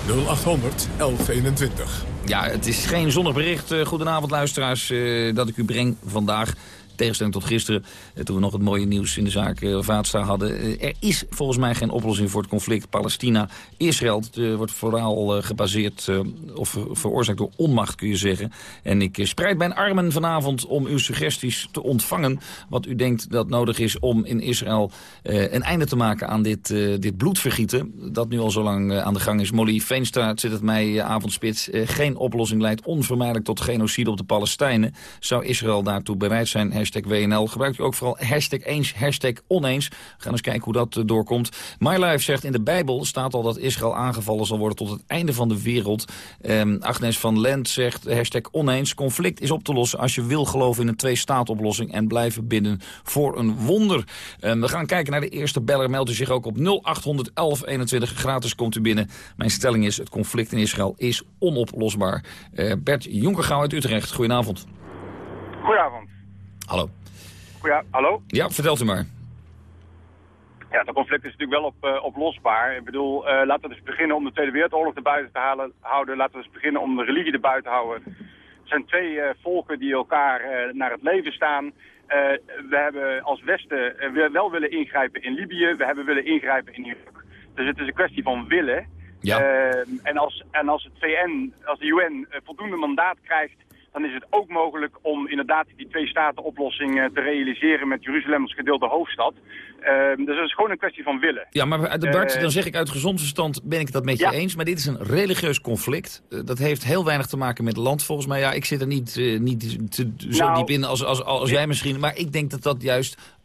0800 1121. Ja, het is geen zonnig bericht, eh, goedenavond luisteraars, eh, dat ik u breng vandaag tegenstelling tot gisteren, eh, toen we nog het mooie nieuws in de zaak uh, hadden. Eh, er is volgens mij geen oplossing voor het conflict Palestina-Israël. Het wordt vooral gebaseerd, of veroorzaakt door onmacht kun je zeggen. En ik spreid mijn armen vanavond om uw suggesties te ontvangen. Wat u denkt dat nodig is om in Israël een einde te maken aan dit, dit bloedvergieten. Dat nu al zo lang aan de gang is. Molly Veenstra zit het mij avondspits. geen oplossing leidt onvermijdelijk tot genocide op de Palestijnen. Zou Israël daartoe bereid zijn hashtag WNL. Gebruikt u ook vooral hashtag eens, hashtag oneens. We gaan eens kijken hoe dat uh, doorkomt. MyLife zegt in de Bijbel staat al dat Israël aangevallen zal worden tot het einde van de wereld. Um, Agnes van Lent zegt hashtag oneens. Conflict is op te lossen als je wil geloven in een twee-staat-oplossing en blijven bidden voor een wonder. Um, we gaan kijken naar de eerste beller. Meldt u zich ook op 0800 1121. Gratis komt u binnen. Mijn stelling is het conflict in Israël is onoplosbaar. Uh, Bert Jonkergouw uit Utrecht, goedenavond. Goedenavond. Hallo. Ja, hallo? Ja, vertelt u maar. Ja, het conflict is natuurlijk wel op, uh, oplosbaar. Ik bedoel, uh, laten we dus beginnen om de Tweede Wereldoorlog erbuiten te halen, houden. Laten we dus beginnen om de religie erbuiten te houden. Het zijn twee uh, volken die elkaar naar het leven staan. we hebben als Westen wel willen ingrijpen in Libië. We hebben willen ingrijpen in Irak. Dus het is een kwestie van willen. Ja. en, als, en als het VN, als de UN voldoende mandaat krijgt dan is het ook mogelijk om inderdaad die twee-staten-oplossing uh, te realiseren met Jeruzalem als gedeelde hoofdstad. Uh, dus dat is gewoon een kwestie van willen. Ja, maar de Bart, uh, dan zeg ik uit gezond verstand ben ik dat met je ja. eens. Maar dit is een religieus conflict. dat heeft heel weinig te maken met land volgens mij. Ja, ik zit er niet, niet te, zo nou, diep in als, als, als jij misschien. Maar ik denk dat dat juist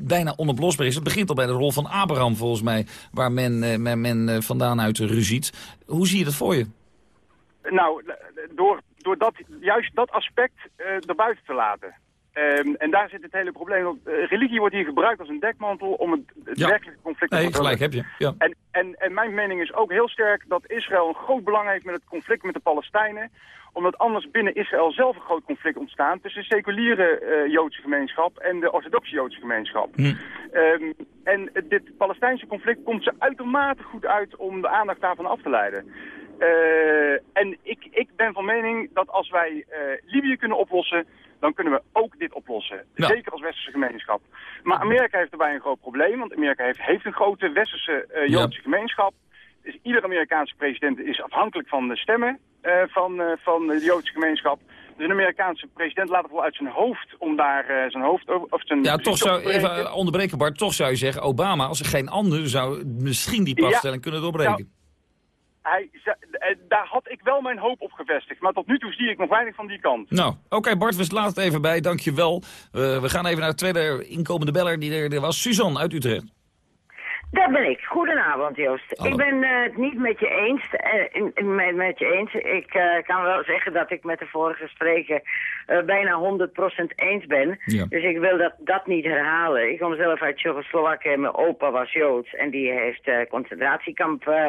bijna onoplosbaar is. Het begint al bij de rol van Abraham volgens mij, waar men, men, men vandaan uit ruziet. Hoe zie je dat voor je? Nou, door, door dat, juist dat aspect uh, erbuiten te laten. Um, en daar zit het hele probleem op. Uh, religie wordt hier gebruikt als een dekmantel om het, het ja. werkelijke conflict te nee, gelijk heb je. Ja. En, en, en mijn mening is ook heel sterk dat Israël een groot belang heeft met het conflict met de Palestijnen omdat anders binnen Israël zelf een groot conflict ontstaat tussen de seculiere uh, Joodse gemeenschap en de orthodoxe Joodse gemeenschap. Hm. Um, en dit Palestijnse conflict komt ze uitermate goed uit om de aandacht daarvan af te leiden. Uh, en ik, ik ben van mening dat als wij uh, Libië kunnen oplossen, dan kunnen we ook dit oplossen. Ja. Zeker als westerse gemeenschap. Maar Amerika heeft daarbij een groot probleem, want Amerika heeft, heeft een grote westerse uh, Joodse Ja. gemeenschap. Dus iedere Amerikaanse president is afhankelijk van de stemmen van, van de Joodse gemeenschap. Dus een Amerikaanse president laat het wel uit zijn hoofd om daar zijn hoofd. Of zijn Ja, toch zou, even onderbreken Bart, toch zou je zeggen, Obama, als er geen ander, zou misschien die passtelling Ja. kunnen doorbreken. Nou, hij, daar had ik wel mijn hoop op gevestigd. Maar tot nu toe zie ik nog weinig van die kant. Nou, oké Bart, we laten het even bij, dankjewel. Uh, we gaan even naar de tweede inkomende beller die er, er was. Suzanne uit Utrecht. Dat ben ik. Goedenavond, Joost. Ik ben eh, het niet met je eens. in- in- met, met je eens. Ik eh, kan wel zeggen dat ik met de vorige spreker bijna 100% eens ben. Ja. Dus ik wil dat, dat niet herhalen. Ik kom zelf uit Tsjechoslowakije. Mijn opa was Joods en die heeft concentratiekamp eh,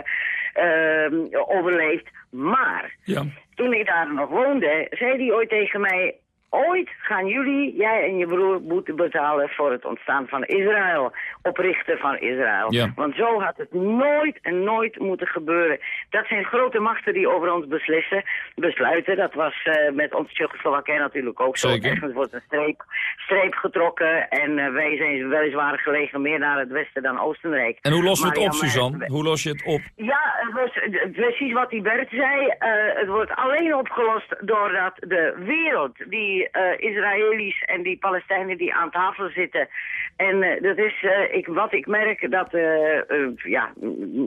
ehm, overleefd. Maar Ja. toen ik daar nog woonde, zei hij ooit tegen mij... Ooit gaan jullie, jij en je broer, boete betalen voor het ontstaan van Israël. Oprichten van Israël. Ja. Want zo had het nooit en nooit moeten gebeuren. Dat zijn grote machten die over ons beslissen, besluiten. Dat was eh, met ons Tsjechoslowakije natuurlijk ook zo. Ergens wordt een streep, streep getrokken en eh, wij zijn weliswaar gelegen meer naar het westen dan Oostenrijk. En hoe los je Maar het op, Suzanne? Hoe los je het op? ja, het was precies wat die Bert zei. Eh, het wordt alleen opgelost doordat de wereld, die eh, Israëli's en die Palestijnen die aan tafel zitten. En eh, dat is eh, ik, wat ik merk dat, ja,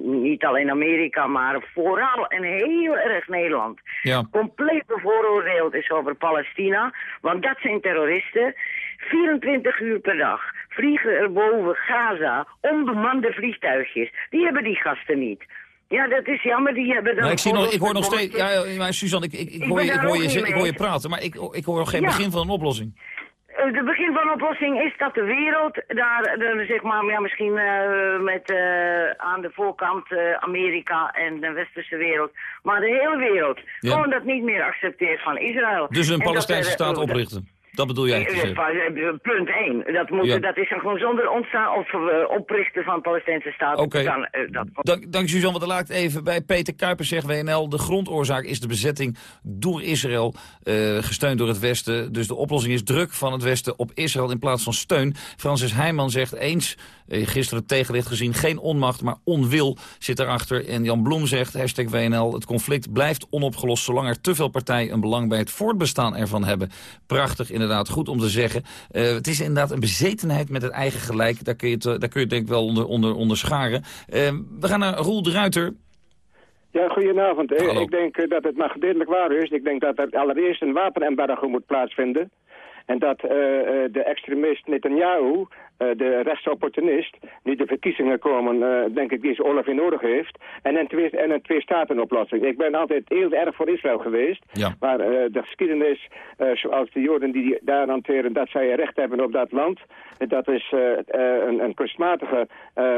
niet alleen Amerika, maar vooral en heel erg Nederland Ja. compleet bevooroordeeld is over Palestina. Want dat zijn terroristen. 24 uur per dag vliegen er boven Gaza onbemande vliegtuigjes. Die hebben die gasten niet. Ja, dat is jammer. Die hebben dan Nou, ik, zie nog, ik hoor nog steeds... Ja, maar Suzanne, ik, ik, ik, Ik hoor, je, ik, hoor je, ik hoor je praten, maar ik, ik hoor nog geen Ja. begin van een oplossing. Eh, De begin van de oplossing is dat de wereld daar, de, zeg maar, ja, misschien eh, met eh, aan de voorkant eh, Amerika en de westerse wereld, maar de hele wereld, Ja. gewoon dat niet meer accepteert van Israël. Dus En een Palestijnse staat eh, oprichten. Dat bedoel jij te Eh, zeggen. eh, Punt 1. Dat, moet, Ja. dat is een gewoon zonder ontstaan of eh, oprichten van Palestijnse staat. Oké. eh, Dank, dank Suzanne, laat ik het even bij Peter Kuipers zegt WNL. De grondoorzaak is de bezetting door Israël, eh, gesteund door het Westen. Dus de oplossing is druk van het Westen op Israël in plaats van steun. Francis Heijman zegt eens, eh, gisteren het tegenlicht gezien, geen onmacht, maar onwil zit erachter. En Jan Bloem zegt, hashtag WNL, het conflict blijft onopgelost zolang er te veel partijen een belang bij het voortbestaan ervan hebben. Prachtig, inderdaad, goed om te zeggen. Eh, het is inderdaad een bezetenheid met het eigen gelijk. Daar kun je het, eh, daar kun je het denk ik wel onder, onder, onder scharen. Eh, we gaan naar Roel de Ruiter. Ja, goedenavond. Hallo. Ik denk dat het maar gedeeltelijk waar is. Ik denk dat er allereerst een wapenembargo moet plaatsvinden. En dat de extremist Netanyahu, eh, de rechtsopportunist, nu de verkiezingen komen, eh, denk ik, deze oorlog in nodig heeft. En een, twee, en een twee-staten-oplossing. Ik ben altijd heel erg voor Israël geweest. Ja. Maar eh, de geschiedenis, zoals de Joden die die daar hanteren, dat zij recht hebben op dat land. Dat is een, een kunstmatige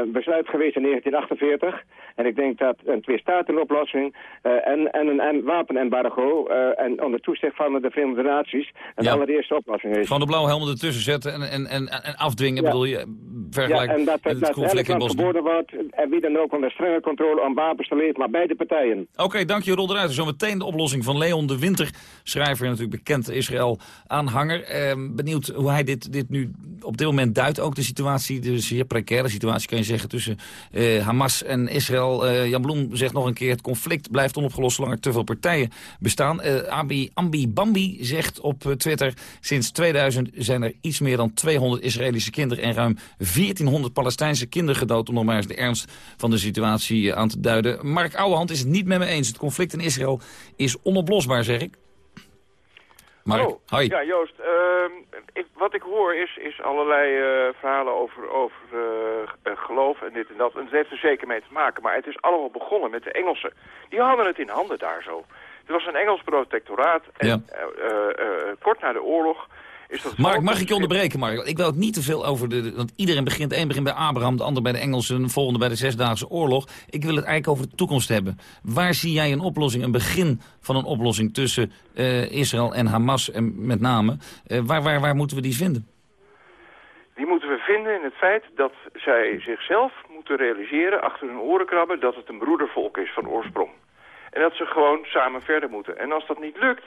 besluit geweest in 1948. En ik denk dat een twee-staten-oplossing eh, en, en een en wapenembargo en onder toezicht van de Verenigde Naties een Ja. allereerste oplossing is. Van de blauwhelmen ertussen zetten en, en, en, en afdwingen, bedoel je? Ja, en dat, met dat het conflict in Bosnië. verboden wordt en wie dan ook onder strenge controle om wapens te leveren, maar beide partijen. Oké, dank je de Ruiter. Zometeen de oplossing van Leon de Winter, schrijver en natuurlijk bekend Israël-aanhanger. Ehm, benieuwd hoe hij dit, dit nu op dit moment duidt. Ook de situatie, de zeer precaire situatie kan je zeggen tussen eh, Hamas en Israël. Eh, Jan Bloem zegt nog een keer, het conflict blijft onopgelost zolang er te veel partijen bestaan. Eh, Abi, Ambi Bambi zegt op eh, Twitter, sinds 2000 zijn er iets meer dan 200 Israëlische kinderen en ruim 1400 Palestijnse kinderen gedood. Om nog maar eens de ernst van de situatie eh, aan te duiden. Mark Ouwehand is het niet met me eens. Het conflict in Israël is onoplosbaar, zeg ik. Mark, hoi. Ja, Joost. ehm, ik, wat ik hoor is, is allerlei eh, verhalen over, over eh, geloof en dit en dat. En het heeft er zeker mee te maken. Maar het is allemaal begonnen met de Engelsen. Die hadden het in handen daar zo. Er was een Engels protectoraat. En Ja. kort na de oorlog is dat... Mark, mag ik je onderbreken, Mark? Ik wil het niet te veel over de... Want iedereen begint, de een begint bij Abraham, de ander bij de Engelsen... de volgende bij de Zesdaagse Oorlog. Ik wil het eigenlijk over de toekomst hebben. Waar zie jij een oplossing, een begin van een oplossing... tussen eh, Israël en Hamas, en met name? Eh, waar, waar, waar moeten we die vinden? Die moeten we vinden in het feit dat zij zichzelf moeten realiseren, achter hun oren krabben, dat het een broedervolk is van oorsprong. En dat ze gewoon samen verder moeten. En als dat niet lukt,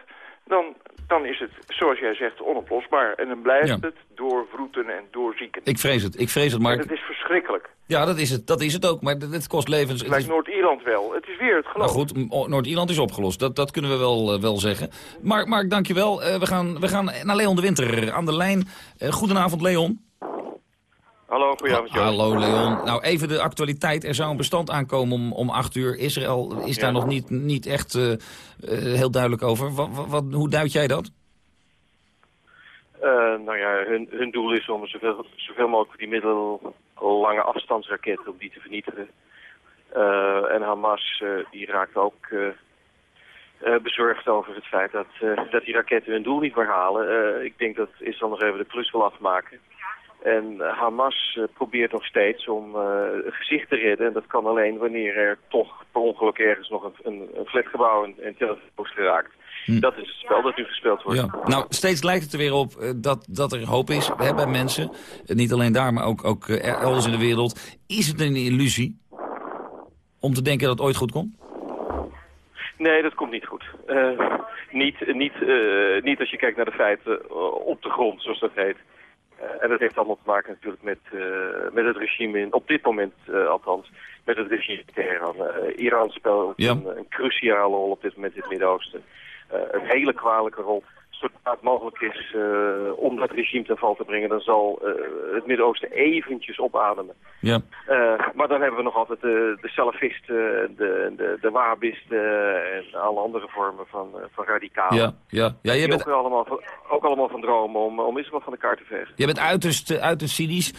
dan, dan is het, zoals jij zegt, onoplosbaar. En dan blijft Ja. het doorvroeten en doorzieken. Ik vrees het, ik vrees het, En Mark. het is verschrikkelijk. Ja, dat is het, dat is het ook, maar het kost levens. Het lijkt Noord-Ierland wel. Het is weer het geloof. Nou goed, Noord-Ierland is opgelost. Dat, dat kunnen we wel, eh, wel zeggen. Mark, Mark dankjewel. Eh we, gaan, we gaan naar Leon de Winter aan de lijn. Eh, goedenavond, Leon. Hallo, goedenavond. Hallo, Leon. Nou, even de actualiteit. Er zou een bestand aankomen om, om acht uur. Israël is daar nog niet, niet echt eh, eh, heel duidelijk over. Wat, wat, hoe duid jij dat? Eh, nou ja, hun, hun doel is om zoveel, zoveel mogelijk die middel lange afstandsraketten om die te vernietigen. En Hamas die raakt ook bezorgd over het feit dat, dat die raketten hun doel niet meer halen. Ik denk dat Israël nog even de klus wil afmaken. En Hamas eh, probeert nog steeds om eh, het gezicht te redden. En dat kan alleen wanneer er toch per ongeluk ergens nog een, een, een flatgebouw in, in Tel Aviv wordt geraakt. Dat is het spel dat nu gespeeld wordt. Ja. Nou, steeds lijkt het er weer op eh, dat, dat er hoop is hè, bij mensen. Eh, niet alleen daar, maar ook, ook eh, elders in de wereld. Is het een illusie om te denken dat het ooit goed komt? Nee, dat komt niet goed. Eh, niet, niet, eh, niet als je kijkt naar de feiten eh, op de grond, zoals dat heet. Eh, en dat heeft allemaal te maken natuurlijk met, eh, met het regime, in, op dit moment eh, althans, met het regime in Teheran. Eh, Iran speelt Ja. een, een cruciale rol op dit moment in het Midden-Oosten. Een hele kwalijke rol. Zodra het mogelijk is eh, om dat regime ten val te brengen, dan zal eh, het Midden-Oosten eventjes opademen. Ja. Eh, maar dan hebben we nog altijd de, de salafisten, de, de, de wahhabisten en alle andere vormen van, van radicaal. Ja, ja. ja jij, Die bent, ook, allemaal, van- ook allemaal van dromen om, om Israël van de kaart te vegen. jij bent uiterst, uiterst cynisch.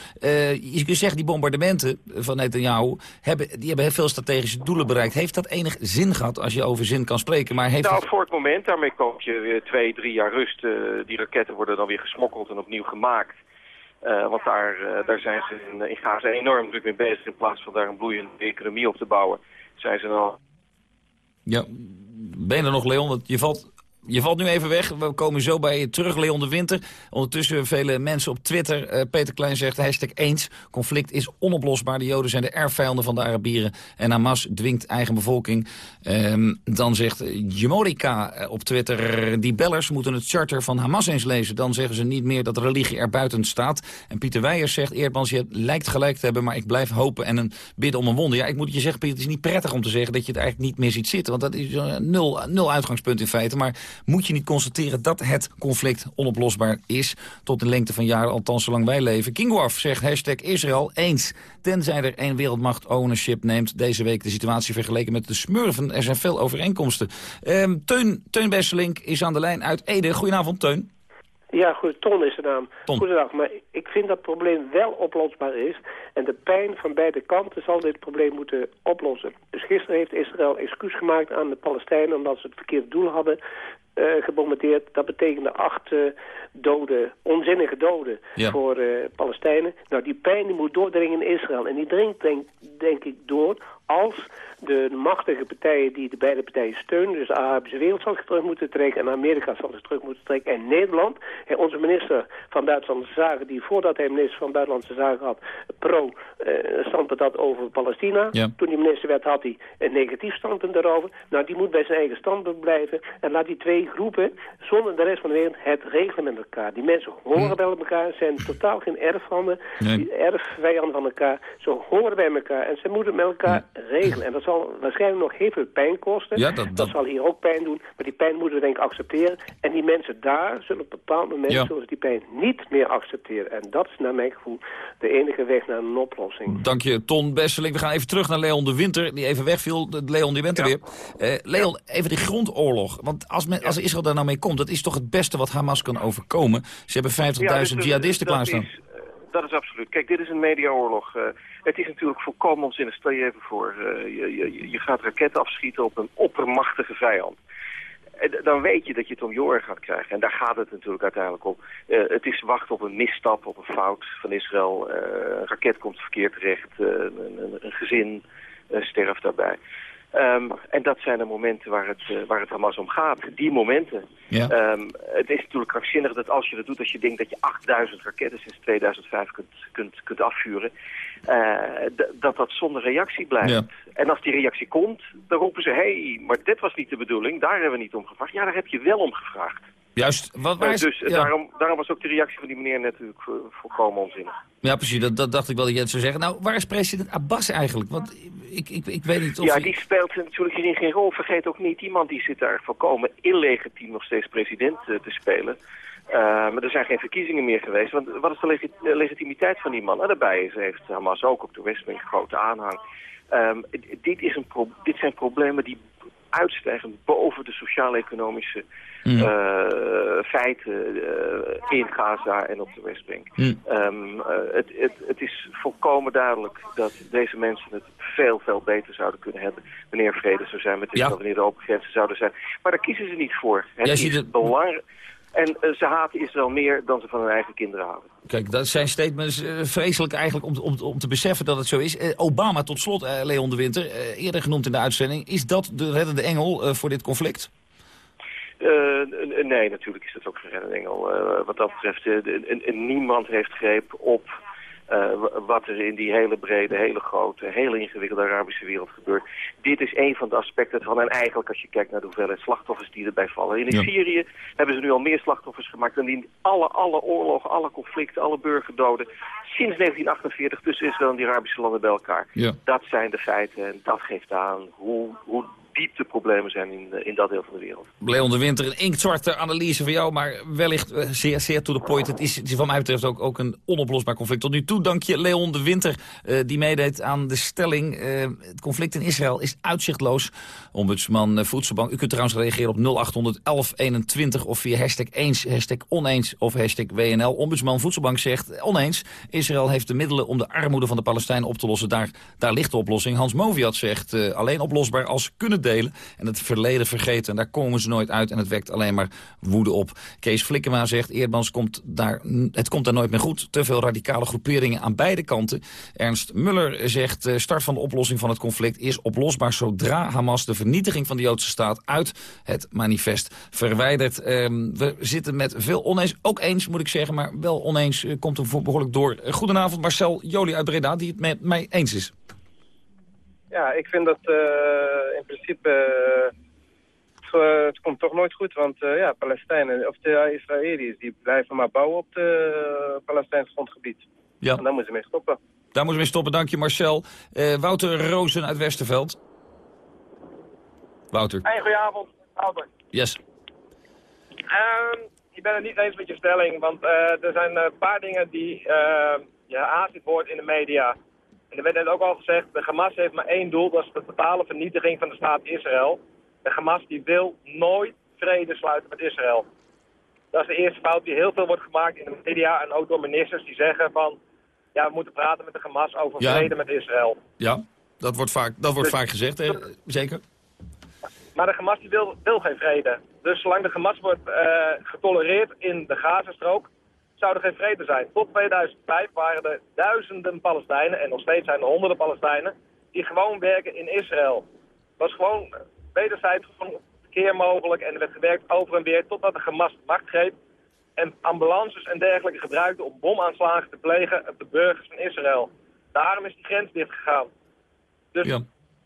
Je kunt zeggen, die bombardementen van Netanyahu... Hebben, die hebben heel veel strategische doelen bereikt. Heeft dat enig zin gehad, als je over zin kan spreken? Maar heeft nou, het... voor het moment, daarmee koop je weer twee, drie jaar rust. Eh, die raketten worden dan weer gesmokkeld en opnieuw gemaakt. Eh, want daar, eh, daar zijn ze in, in Gaza enorm druk mee bezig. In plaats van daar een bloeiende economie op te bouwen, zijn ze al Ja, ben je er nog, Leon? Je valt, je valt nu even weg. We komen zo bij je terug, Leon de Winter. Ondertussen vele mensen op Twitter. Eh, Peter Klein zegt, hashtag eens. Conflict is onoplosbaar. De Joden zijn de erfvijanden van de Arabieren. En Hamas dwingt eigen bevolking. Ehm, dan zegt Jemolika eh, op Twitter... die bellers moeten het charter van Hamas eens lezen. Dan zeggen ze niet meer dat religie er buiten staat. En Pieter Weijers zegt, Eerdmans, je lijkt gelijk te hebben... maar ik blijf hopen en een bidden om een wonder. Ja, ik moet je zeggen, Pieter, het is niet prettig om te zeggen... dat je het eigenlijk niet meer ziet zitten. Want dat is eh, nul, nul uitgangspunt in feite. Maar moet je niet constateren dat het conflict onoplosbaar is... tot de lengte van jaren, althans zolang wij leven. Kingwaf zegt hashtag Israël eens. Tenzij er één wereldmacht ownership neemt. Deze week de situatie vergeleken met de smurfen. Er zijn veel overeenkomsten. Ehm, Teun, Teun Besselink is aan de lijn uit Ede. Goedenavond, Teun. Ja, goed, Ton is de naam. Ton. Goedendag, maar ik vind dat het probleem wel oplosbaar is. En de pijn van beide kanten zal dit probleem moeten oplossen. Dus gisteren heeft Israël excuus gemaakt aan de Palestijnen... omdat ze het verkeerde doel hadden eh, gebombardeerd. Dat betekende acht eh, doden, onzinnige doden Ja. voor eh, Palestijnen. Nou, die pijn die moet doordringen in Israël. En die dringt, denk, denk ik, door als de machtige partijen die de beide partijen steunen... dus de Arabische wereld zal zich terug moeten trekken... en Amerika zal zich terug moeten trekken. En Nederland, hè, onze minister van Buitenlandse Zaken... die voordat hij minister van Buitenlandse Zaken had... pro eh, standpunt had over Palestina. Ja. Toen hij minister werd, had hij een negatief standpunt daarover. Nou, die moet bij zijn eigen standpunt blijven. En laat die twee groepen, zonder de rest van de wereld... het regelen met elkaar. Die mensen horen bij elkaar, zijn totaal geen erfvijanden... Nee. erfvijanden van elkaar. Ze horen bij elkaar en ze moeten met elkaar regelen. En dat zal waarschijnlijk nog heel veel pijn kosten. Ja, dat- dat- zal hier ook pijn doen. Maar die pijn moeten we denk ik accepteren. En die mensen daar zullen op een bepaald moment Ja. zullen ze die pijn niet meer accepteren. En dat is naar mijn gevoel de enige weg naar een oplossing. Dank je, Ton Besseling. We gaan even terug naar Leon de Winter, die even wegviel. Leon, die bent er weer. Eh, Leon, even die grondoorlog. Want als, men, als Israël daar nou mee komt, dat is toch het beste wat Hamas kan overkomen. Ze hebben 50.000 Ja, dus jihadisten klaarstaan. is, dat is absoluut. Kijk, dit is een mediaoorlog. Eh, het is natuurlijk volkomen onzinnig. Stel je even voor, eh, je, je, je gaat raketten afschieten op een oppermachtige vijand. Dan weet je dat je het om je gaat krijgen. En daar gaat het natuurlijk uiteindelijk om. Eh, het is wachten op een misstap, op een fout van Israël. Een raket komt verkeerd terecht. een, een, gezin sterft daarbij. Ehm, en dat zijn de momenten waar het, eh, waar het Hamas om gaat. Die momenten. Ja. Ehm, het is natuurlijk krankzinnig dat als je dat doet, als je denkt dat je 8000 raketten sinds 2005 kunt, kunt, kunt afvuren, eh, dat dat zonder reactie blijft. Ja. En als die reactie komt, dan roepen ze, hé, hey, maar dit was niet de bedoeling, daar hebben we niet om gevraagd. Ja, daar heb je wel om gevraagd. Juist, wat, waar Eh, is, dus ja. daarom, daarom was ook de reactie van die meneer natuurlijk vo- volkomen onzinnig. ja, precies, dat, dat dacht ik wel dat je het zou zeggen. Nou, waar is president Abbas eigenlijk? Want ik, ik, ik weet niet of... Ja, die speelt natuurlijk hierin geen rol. Vergeet ook niet, die man die zit daar volkomen illegitiem nog steeds president eh, te spelen. Eh, maar er zijn geen verkiezingen meer geweest. Want wat is de legi- eh, legitimiteit van die man? En daarbij is, heeft Hamas ook op de Westbank grote aanhang. Ehm, dit, is een dit zijn problemen die uitstijgend boven de sociaal-economische Mm. eh, feiten eh, in Gaza en op de Westbank. Mm. Ehm, eh, het, het, het is volkomen duidelijk dat deze mensen het veel, veel beter zouden kunnen hebben... wanneer er vrede zou zijn met Israël, Ja. wanneer er open grenzen zouden zijn. Maar daar kiezen ze niet voor. Het Jij is belangrijk. En eh, ze haten Israël meer dan ze van hun eigen kinderen houden. Kijk, dat zijn statements eh, vreselijk eigenlijk om, om, om te beseffen dat het zo is. Eh, Obama tot slot, Leon de Winter, eerder genoemd in de uitzending. Is dat de reddende engel voor dit conflict? Nee, natuurlijk is dat ook geen reddende engel. Wat dat betreft, niemand heeft greep op eh, wa- wat er in die hele brede, hele grote, hele ingewikkelde Arabische wereld gebeurt. Dit is een van de aspecten van, en eigenlijk als je kijkt naar de hoeveelheid slachtoffers die erbij vallen. In Ja. Syrië hebben ze nu al meer slachtoffers gemaakt dan in alle, alle oorlogen, alle conflicten, alle burgerdoden. Sinds 1948 tussen Israël en die Arabische landen bij elkaar. Ja. Dat zijn de feiten en dat geeft aan hoe, hoe diep de problemen zijn in, eh, in dat deel van de wereld. Leon de Winter, een inktzwarte analyse van jou, maar wellicht eh, zeer, zeer to the point. Het is, wat mij betreft ook, ook een onoplosbaar conflict. Tot nu toe dank je Leon de Winter, eh, die meedeed aan de stelling. het conflict in Israël is uitzichtloos. Ombudsman Voedselbank, u kunt trouwens reageren op 0800 1121 of via hashtag eens, hashtag oneens of hashtag WNL. Ombudsman Voedselbank zegt oneens. Israël heeft de middelen om de armoede van de Palestijnen op te lossen. Daar, daar ligt de oplossing. Hans Moviat zegt alleen oplosbaar als kunnen delen en het verleden vergeten. En daar komen ze nooit uit en het wekt alleen maar woede op. Kees Flikkema zegt, Eerdmans komt daar, het komt daar nooit meer goed. Te veel radicale groeperingen aan beide kanten. Ernst Muller zegt, eh, start van de oplossing van het conflict is oplosbaar zodra Hamas de vernietiging van de Joodse staat uit het manifest verwijdert. Ehm, we zitten met veel oneens, ook eens moet ik zeggen, maar wel oneens eh, komt er behoorlijk door. Eh, goedenavond Marcel Jolie uit Breda, die het met mij eens is. Ja, ik vind dat eh, in principe... eh, het, eh, het komt toch nooit goed, want eh, ja, Palestijnen, of de Israëliërs, die blijven maar bouwen op de Palestijnse grondgebied. Ja. En daar moeten ze mee stoppen. Daar moeten we mee stoppen, dank je Marcel. Eh, Wouter Rozen uit Westerveld. Wouter, Hey, goedenavond, Albert. yes. Ehm, ik ben het niet eens met je stelling, want eh, er zijn een paar dingen die uh, je aanzien hoort in de media. En er werd net ook al gezegd, de Hamas heeft maar één doel, dat is de totale vernietiging van de staat Israël. De Hamas die wil nooit vrede sluiten met Israël. Dat is de eerste fout die heel veel wordt gemaakt in de media en ook door ministers die zeggen van... Ja, we moeten praten met de Hamas over Ja. vrede met Israël. Ja, dat wordt vaak, dat wordt Dus- vaak gezegd, hè? zeker. Maar de Hamas die wil, wil geen vrede. Dus zolang de Hamas wordt eh, getolereerd in de Gazastrook, zou er geen vrede zijn. Tot 2005 waren er duizenden Palestijnen, en nog steeds zijn er honderden Palestijnen, die gewoon werken in Israël. Het was gewoon wederzijds gewoon verkeer mogelijk en er werd gewerkt over en weer totdat de de macht greep en ambulances en dergelijke gebruikte om bomaanslagen te plegen op de burgers van Israël. Daarom is die grens dichtgegaan. Dus Ja.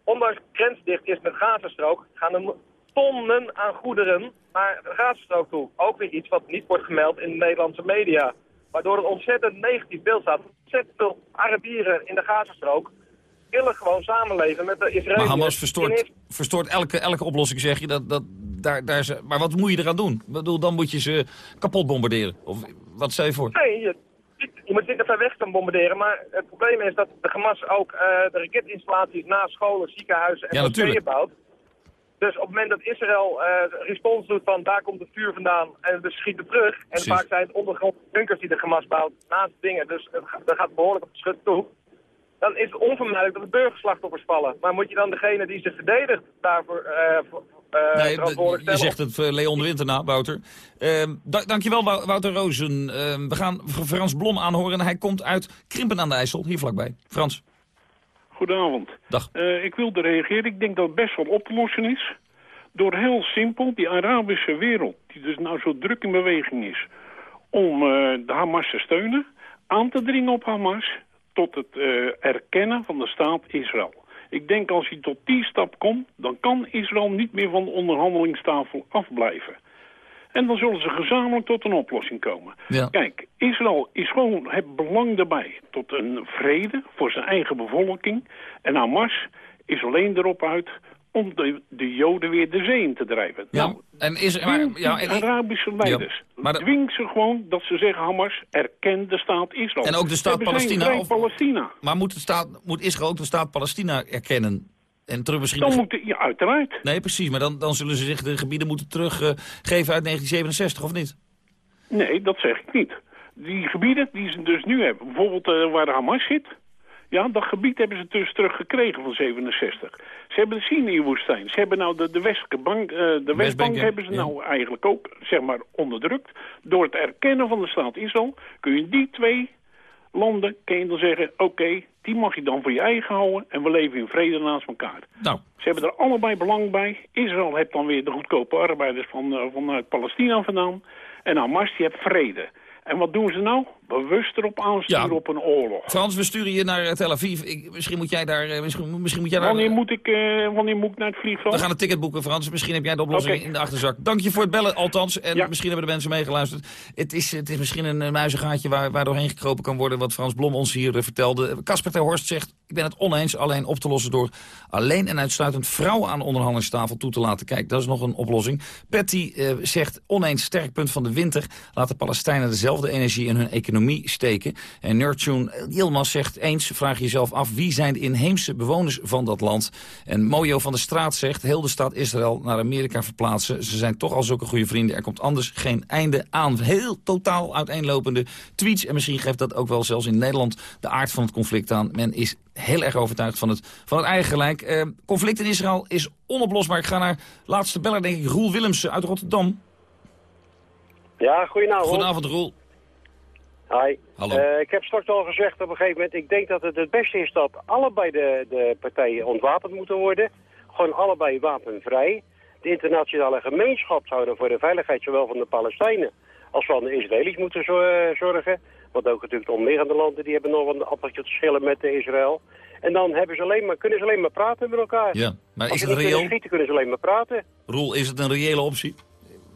ondanks de grens dicht is met Gazastrook, gaan er tonnen aan goederen naar de Gazastrook toe. Ook weer iets wat niet wordt gemeld in de Nederlandse media. Waardoor er ontzettend negatief beeld staat. Ontzettend veel Arabieren in de Gazastrook willen gewoon samenleven met de Israëliërs. Maar Hamas verstoort, verstoort elke, elke oplossing, zeg je. Dat, dat, daar, daar ze, maar wat moet je eraan doen? Ik bedoel, dan moet je ze kapot bombarderen. Of wat stel je voor? Nee, je, je moet niet te ver weg gaan bombarderen. Maar het probleem is dat de Hamas ook eh, de raketinstallaties na scholen, ziekenhuizen en Ja, bouwt. Dus op het moment dat Israël eh respons doet van daar komt het vuur vandaan en we schieten terug. En Precies. vaak zijn het ondergrond bunkers die de Hamas bouwt naast dingen. Dus dat gaat behoorlijk op de schut toe. Dan is het onvermijdelijk dat de burgerslachtoffers vallen. Maar moet je dan degene die zich verdedigt daarvoor voor- eh, Nee, je zegt het Leon de Winter na, Wouter. Ehm da dankjewel, Wou- Wouter Rozen. Ehm, we gaan Frans Blom aanhoren. Hij komt uit Krimpen aan de IJssel, hier vlakbij. Frans. Goedenavond. Dag. Eh, ik wilde reageren. Ik denk dat het best wel op te lossen is. Door heel simpel die Arabische wereld, die dus nou zo druk in beweging is... om eh, de Hamas te steunen, aan te dringen op Hamas... tot het eh, erkennen van de staat Israël. Ik denk als hij tot die stap komt... dan kan Israël niet meer van de onderhandelingstafel afblijven. En dan zullen ze gezamenlijk tot een oplossing komen. Ja. Kijk, Israël is gewoon het belang daarbij tot een vrede voor zijn eigen bevolking. En Hamas is alleen erop uit om de, de Joden weer de zee in te drijven. Ja, Nou, en is maar, ja, en, Arabische leiders. maar de- Dwing ze gewoon dat ze zeggen, Hamas, erken de staat Israël. En ook de staat Palestina, of- Palestina. maar moet, de staat, moet Israël ook de staat Palestina erkennen? En terug misschien... Dan moet, ja, uiteraard. Nee, precies. Maar dan, dan zullen ze zich de gebieden moeten teruggeven uit 1967, of niet? Nee, dat zeg ik niet. Die gebieden die ze dus nu hebben, bijvoorbeeld uh, waar Hamas zit... Ja, dat gebied hebben ze dus teruggekregen van 67. Ze hebben de Sinai-woestijn. Ze hebben nou de, de Westelijke bank, uh, de Westbank ja. hebben ze nou eigenlijk ook, zeg maar, onderdrukt. Door het erkennen van de staat Israël kun je die twee landen, kun je dan zeggen, oké, die mag je dan voor je eigen houden en we leven in vrede naast elkaar. Nou. Ze hebben er allebei belang bij. Israël heeft dan weer de goedkope arbeiders van, eh, vanuit Palestina vandaan. En Hamas die heeft vrede. En wat doen ze nou? Bewust erop aansturen Ja. op een oorlog. Frans, we sturen je naar eh, Tel Aviv. Ik, misschien moet jij daar... eh, Misschien, misschien moet jij daar Wanneer moet ik, eh, wanneer moet ik naar het vliegveld? We gaan een ticket boeken, Frans. Misschien heb jij de oplossing in de achterzak. Dank je voor het bellen, althans. En Ja. misschien hebben de mensen meegeluisterd. Het is, het is misschien een, muizengaatje waar, waar doorheen gekropen kan worden... wat Frans Blom ons hier vertelde. Casper ter Horst zegt, ik ben het oneens alleen op te lossen... door alleen en uitsluitend vrouwen aan de onderhandelingstafel toe te laten. Kijk, dat is nog een oplossing. Patty zegt, oneens sterk punt van de winter... laat de Palestijnen dezelfde energie in hun economie steken. En Nurtune Yilmaz zegt, eens vraag je jezelf af... wie zijn de inheemse bewoners van dat land? En Mojo van de Straat zegt, heel de staat Israël naar Amerika verplaatsen. Ze zijn toch al zulke goede vrienden. Er komt anders geen einde aan. Heel totaal uiteenlopende tweets. En misschien geeft dat ook wel zelfs in Nederland de aard van het conflict aan. Men is heel erg overtuigd van het, van het eigen gelijk. Eh, conflict in Israël is onoplosbaar. Ik ga naar laatste beller, denk ik, Roel Willemsen uit Rotterdam. Ja, goedenavond. Goedenavond, Roel. Hi. Hallo. Eh, ik heb straks al gezegd op een gegeven moment, ik denk dat het het beste is dat allebei de, de partijen ontwapend moeten worden. Gewoon allebei wapenvrij. De internationale gemeenschap zou er voor de veiligheid zowel van de Palestijnen als van de Israëli's moeten eh, zorgen. Want ook natuurlijk de omliggende landen die hebben nog een appeltje te schillen met Israël. En dan hebben ze alleen maar, kunnen ze alleen maar praten met elkaar. Ja, maar Als is het kunnen reëel? schieten, kunnen ze alleen maar praten. Roel, is het een reële optie?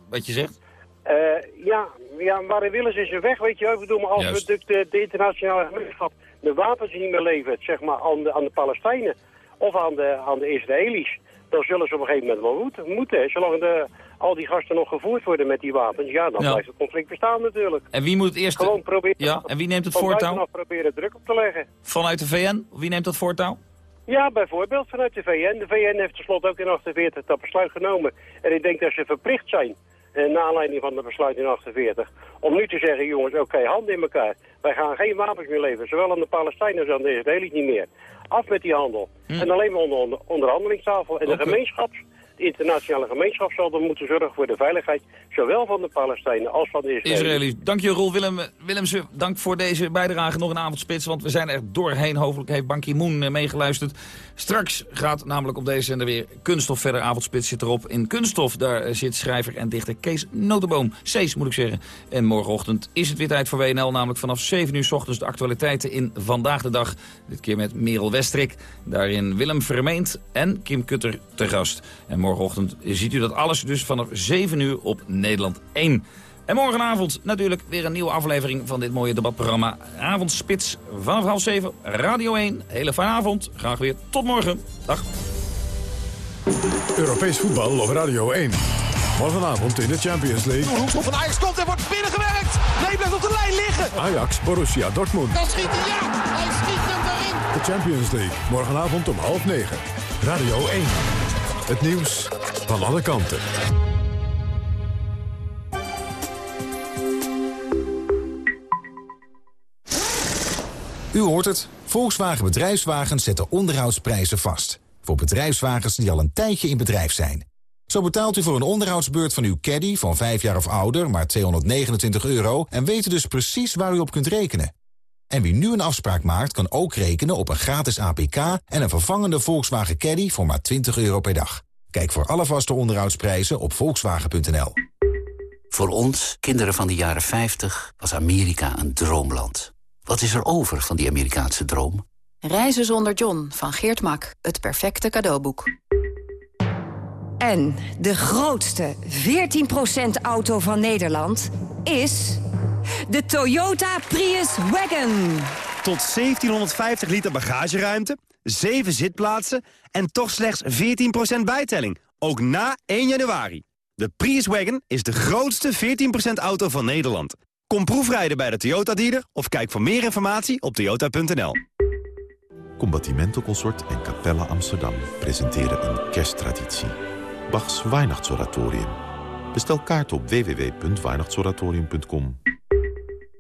Wat je zegt? Eh, ja, ja, waar willen ze ze weg, weet je wel. Ik bedoel, maar als Juist. we de, de, internationale gemeenschap de wapens niet meer levert, zeg maar, aan de, aan de Palestijnen of aan de, aan de Israëli's, dan zullen ze op een gegeven moment wel moeten. moeten. Zolang de, al die gasten nog gevoerd worden met die wapens, ja, dan Ja. blijft het conflict bestaan natuurlijk. En wie moet het eerst... Gewoon proberen, Ja, en wie neemt het voortouw? proberen druk op te leggen. Vanuit de VN? Wie neemt dat voortouw? Ja, bijvoorbeeld vanuit de VN. De VN heeft tenslotte ook in 48 dat besluit genomen. En ik denk dat ze verplicht zijn, eh, naar aanleiding van het besluit in 48, om nu te zeggen, jongens, oké, handen in elkaar. Wij gaan geen wapens meer leveren, zowel aan de Palestijnen als aan de Israëli's niet meer. Af met die handel. En alleen maar onder, onder onderhandelingstafel. En de gemeenschap, de internationale gemeenschap zal dan moeten zorgen voor de veiligheid, zowel van de Palestijnen als van de Israëli's. Dank je, Roel Willem, Willemsen. Dank voor deze bijdrage. Nog een avondspits, want we zijn er doorheen. Hopelijk heeft Ban Ki-moon eh, meegeluisterd. Straks gaat namelijk op deze zender weer Kunststof verder. Avondspits zit erop. In Kunststof, daar eh, zit schrijver en dichter Kees Notenboom. Cees, moet ik zeggen. En morgenochtend is het weer tijd voor WNL. Namelijk vanaf 7 uur s ochtends de actualiteiten in Vandaag de Dag. Dit keer met Merel Westrik. Daarin Willem Vermeend en Kim Kutter te gast. En morgenochtend ziet u dat alles dus vanaf 7 uur op Nederland 1. En morgenavond natuurlijk weer een nieuwe aflevering van dit mooie debatprogramma. Avondspits vanaf half 7, Radio 1. Hele fijne avond. Graag weer tot morgen. Dag. Europees voetbal op Radio 1. Morgenavond in de Champions League. Hoekschop van Ajax komt en wordt binnengewerkt. Nee, blijft op de lijn liggen. Ajax, Borussia Dortmund. Dan schiet hij, ja. Hij schiet hem erin. De Champions League. Morgenavond om half negen. Radio 1. Het nieuws van alle kanten. U hoort het. Volkswagen Bedrijfswagens zetten onderhoudsprijzen vast. Voor bedrijfswagens die al een tijdje in bedrijf zijn. Zo betaalt u voor een onderhoudsbeurt van uw caddy van 5 jaar of ouder maar 229 euro... en weet u dus precies waar u op kunt rekenen. En wie nu een afspraak maakt, kan ook rekenen op een gratis APK... en een vervangende Volkswagen Caddy voor maar 20 euro per dag. Kijk voor alle vaste onderhoudsprijzen op volkswagen.nl. Voor ons, kinderen van de jaren 50, was Amerika een droomland. Wat is er over van die Amerikaanse droom? Reizen zonder John van Geert Mak. Het perfecte cadeauboek. En de grootste 14% auto van Nederland is de Toyota Prius Wagon. Tot 1750 liter bagageruimte, 7 zitplaatsen en toch slechts 14% bijtelling. Ook na 1 januari. De Prius Wagon is de grootste 14% auto van Nederland. Kom proefrijden bij de Toyota dealer of kijk voor meer informatie op toyota.nl. Combattimento Consort en Capella Amsterdam presenteren een kersttraditie. Bachs Weihnachtsoratorium. Bestel kaart op www.weihnachtsoratorium.com.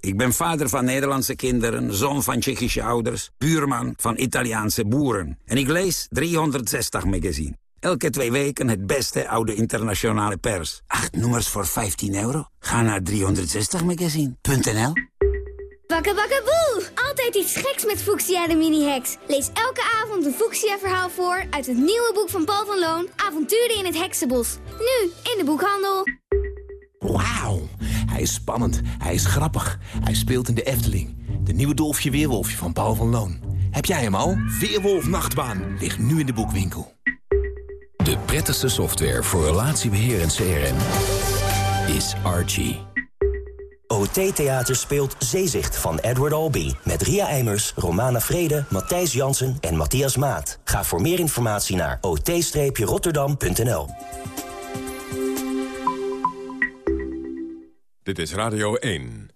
Ik ben vader van Nederlandse kinderen, zoon van Tsjechische ouders... buurman van Italiaanse boeren. En ik lees 360 magazine. Elke twee weken het beste oude internationale pers. Acht nummers voor 15 euro? Ga naar 360magazine.nl Bakkebakkenboe! Altijd iets geks met Fuchsia de mini-heks. Lees elke avond een Fuchsia-verhaal voor uit het nieuwe boek van Paul van Loon... Avonturen in het Heksenbos. Nu in de boekhandel. Wauw, hij is spannend, hij is grappig, hij speelt in de Efteling. De nieuwe Dolfje Weerwolfje van Paul van Loon. Heb jij hem al? Weerwolf Nachtbaan ligt nu in de boekwinkel. De prettigste software voor relatiebeheer en CRM is Archie. OT Theater speelt Zeezicht van Edward Albee. Met Ria Eimers, Romana Vrede, Matthijs Jansen en Matthias Maat. Ga voor meer informatie naar ot-rotterdam.nl. Dit is Radio 1.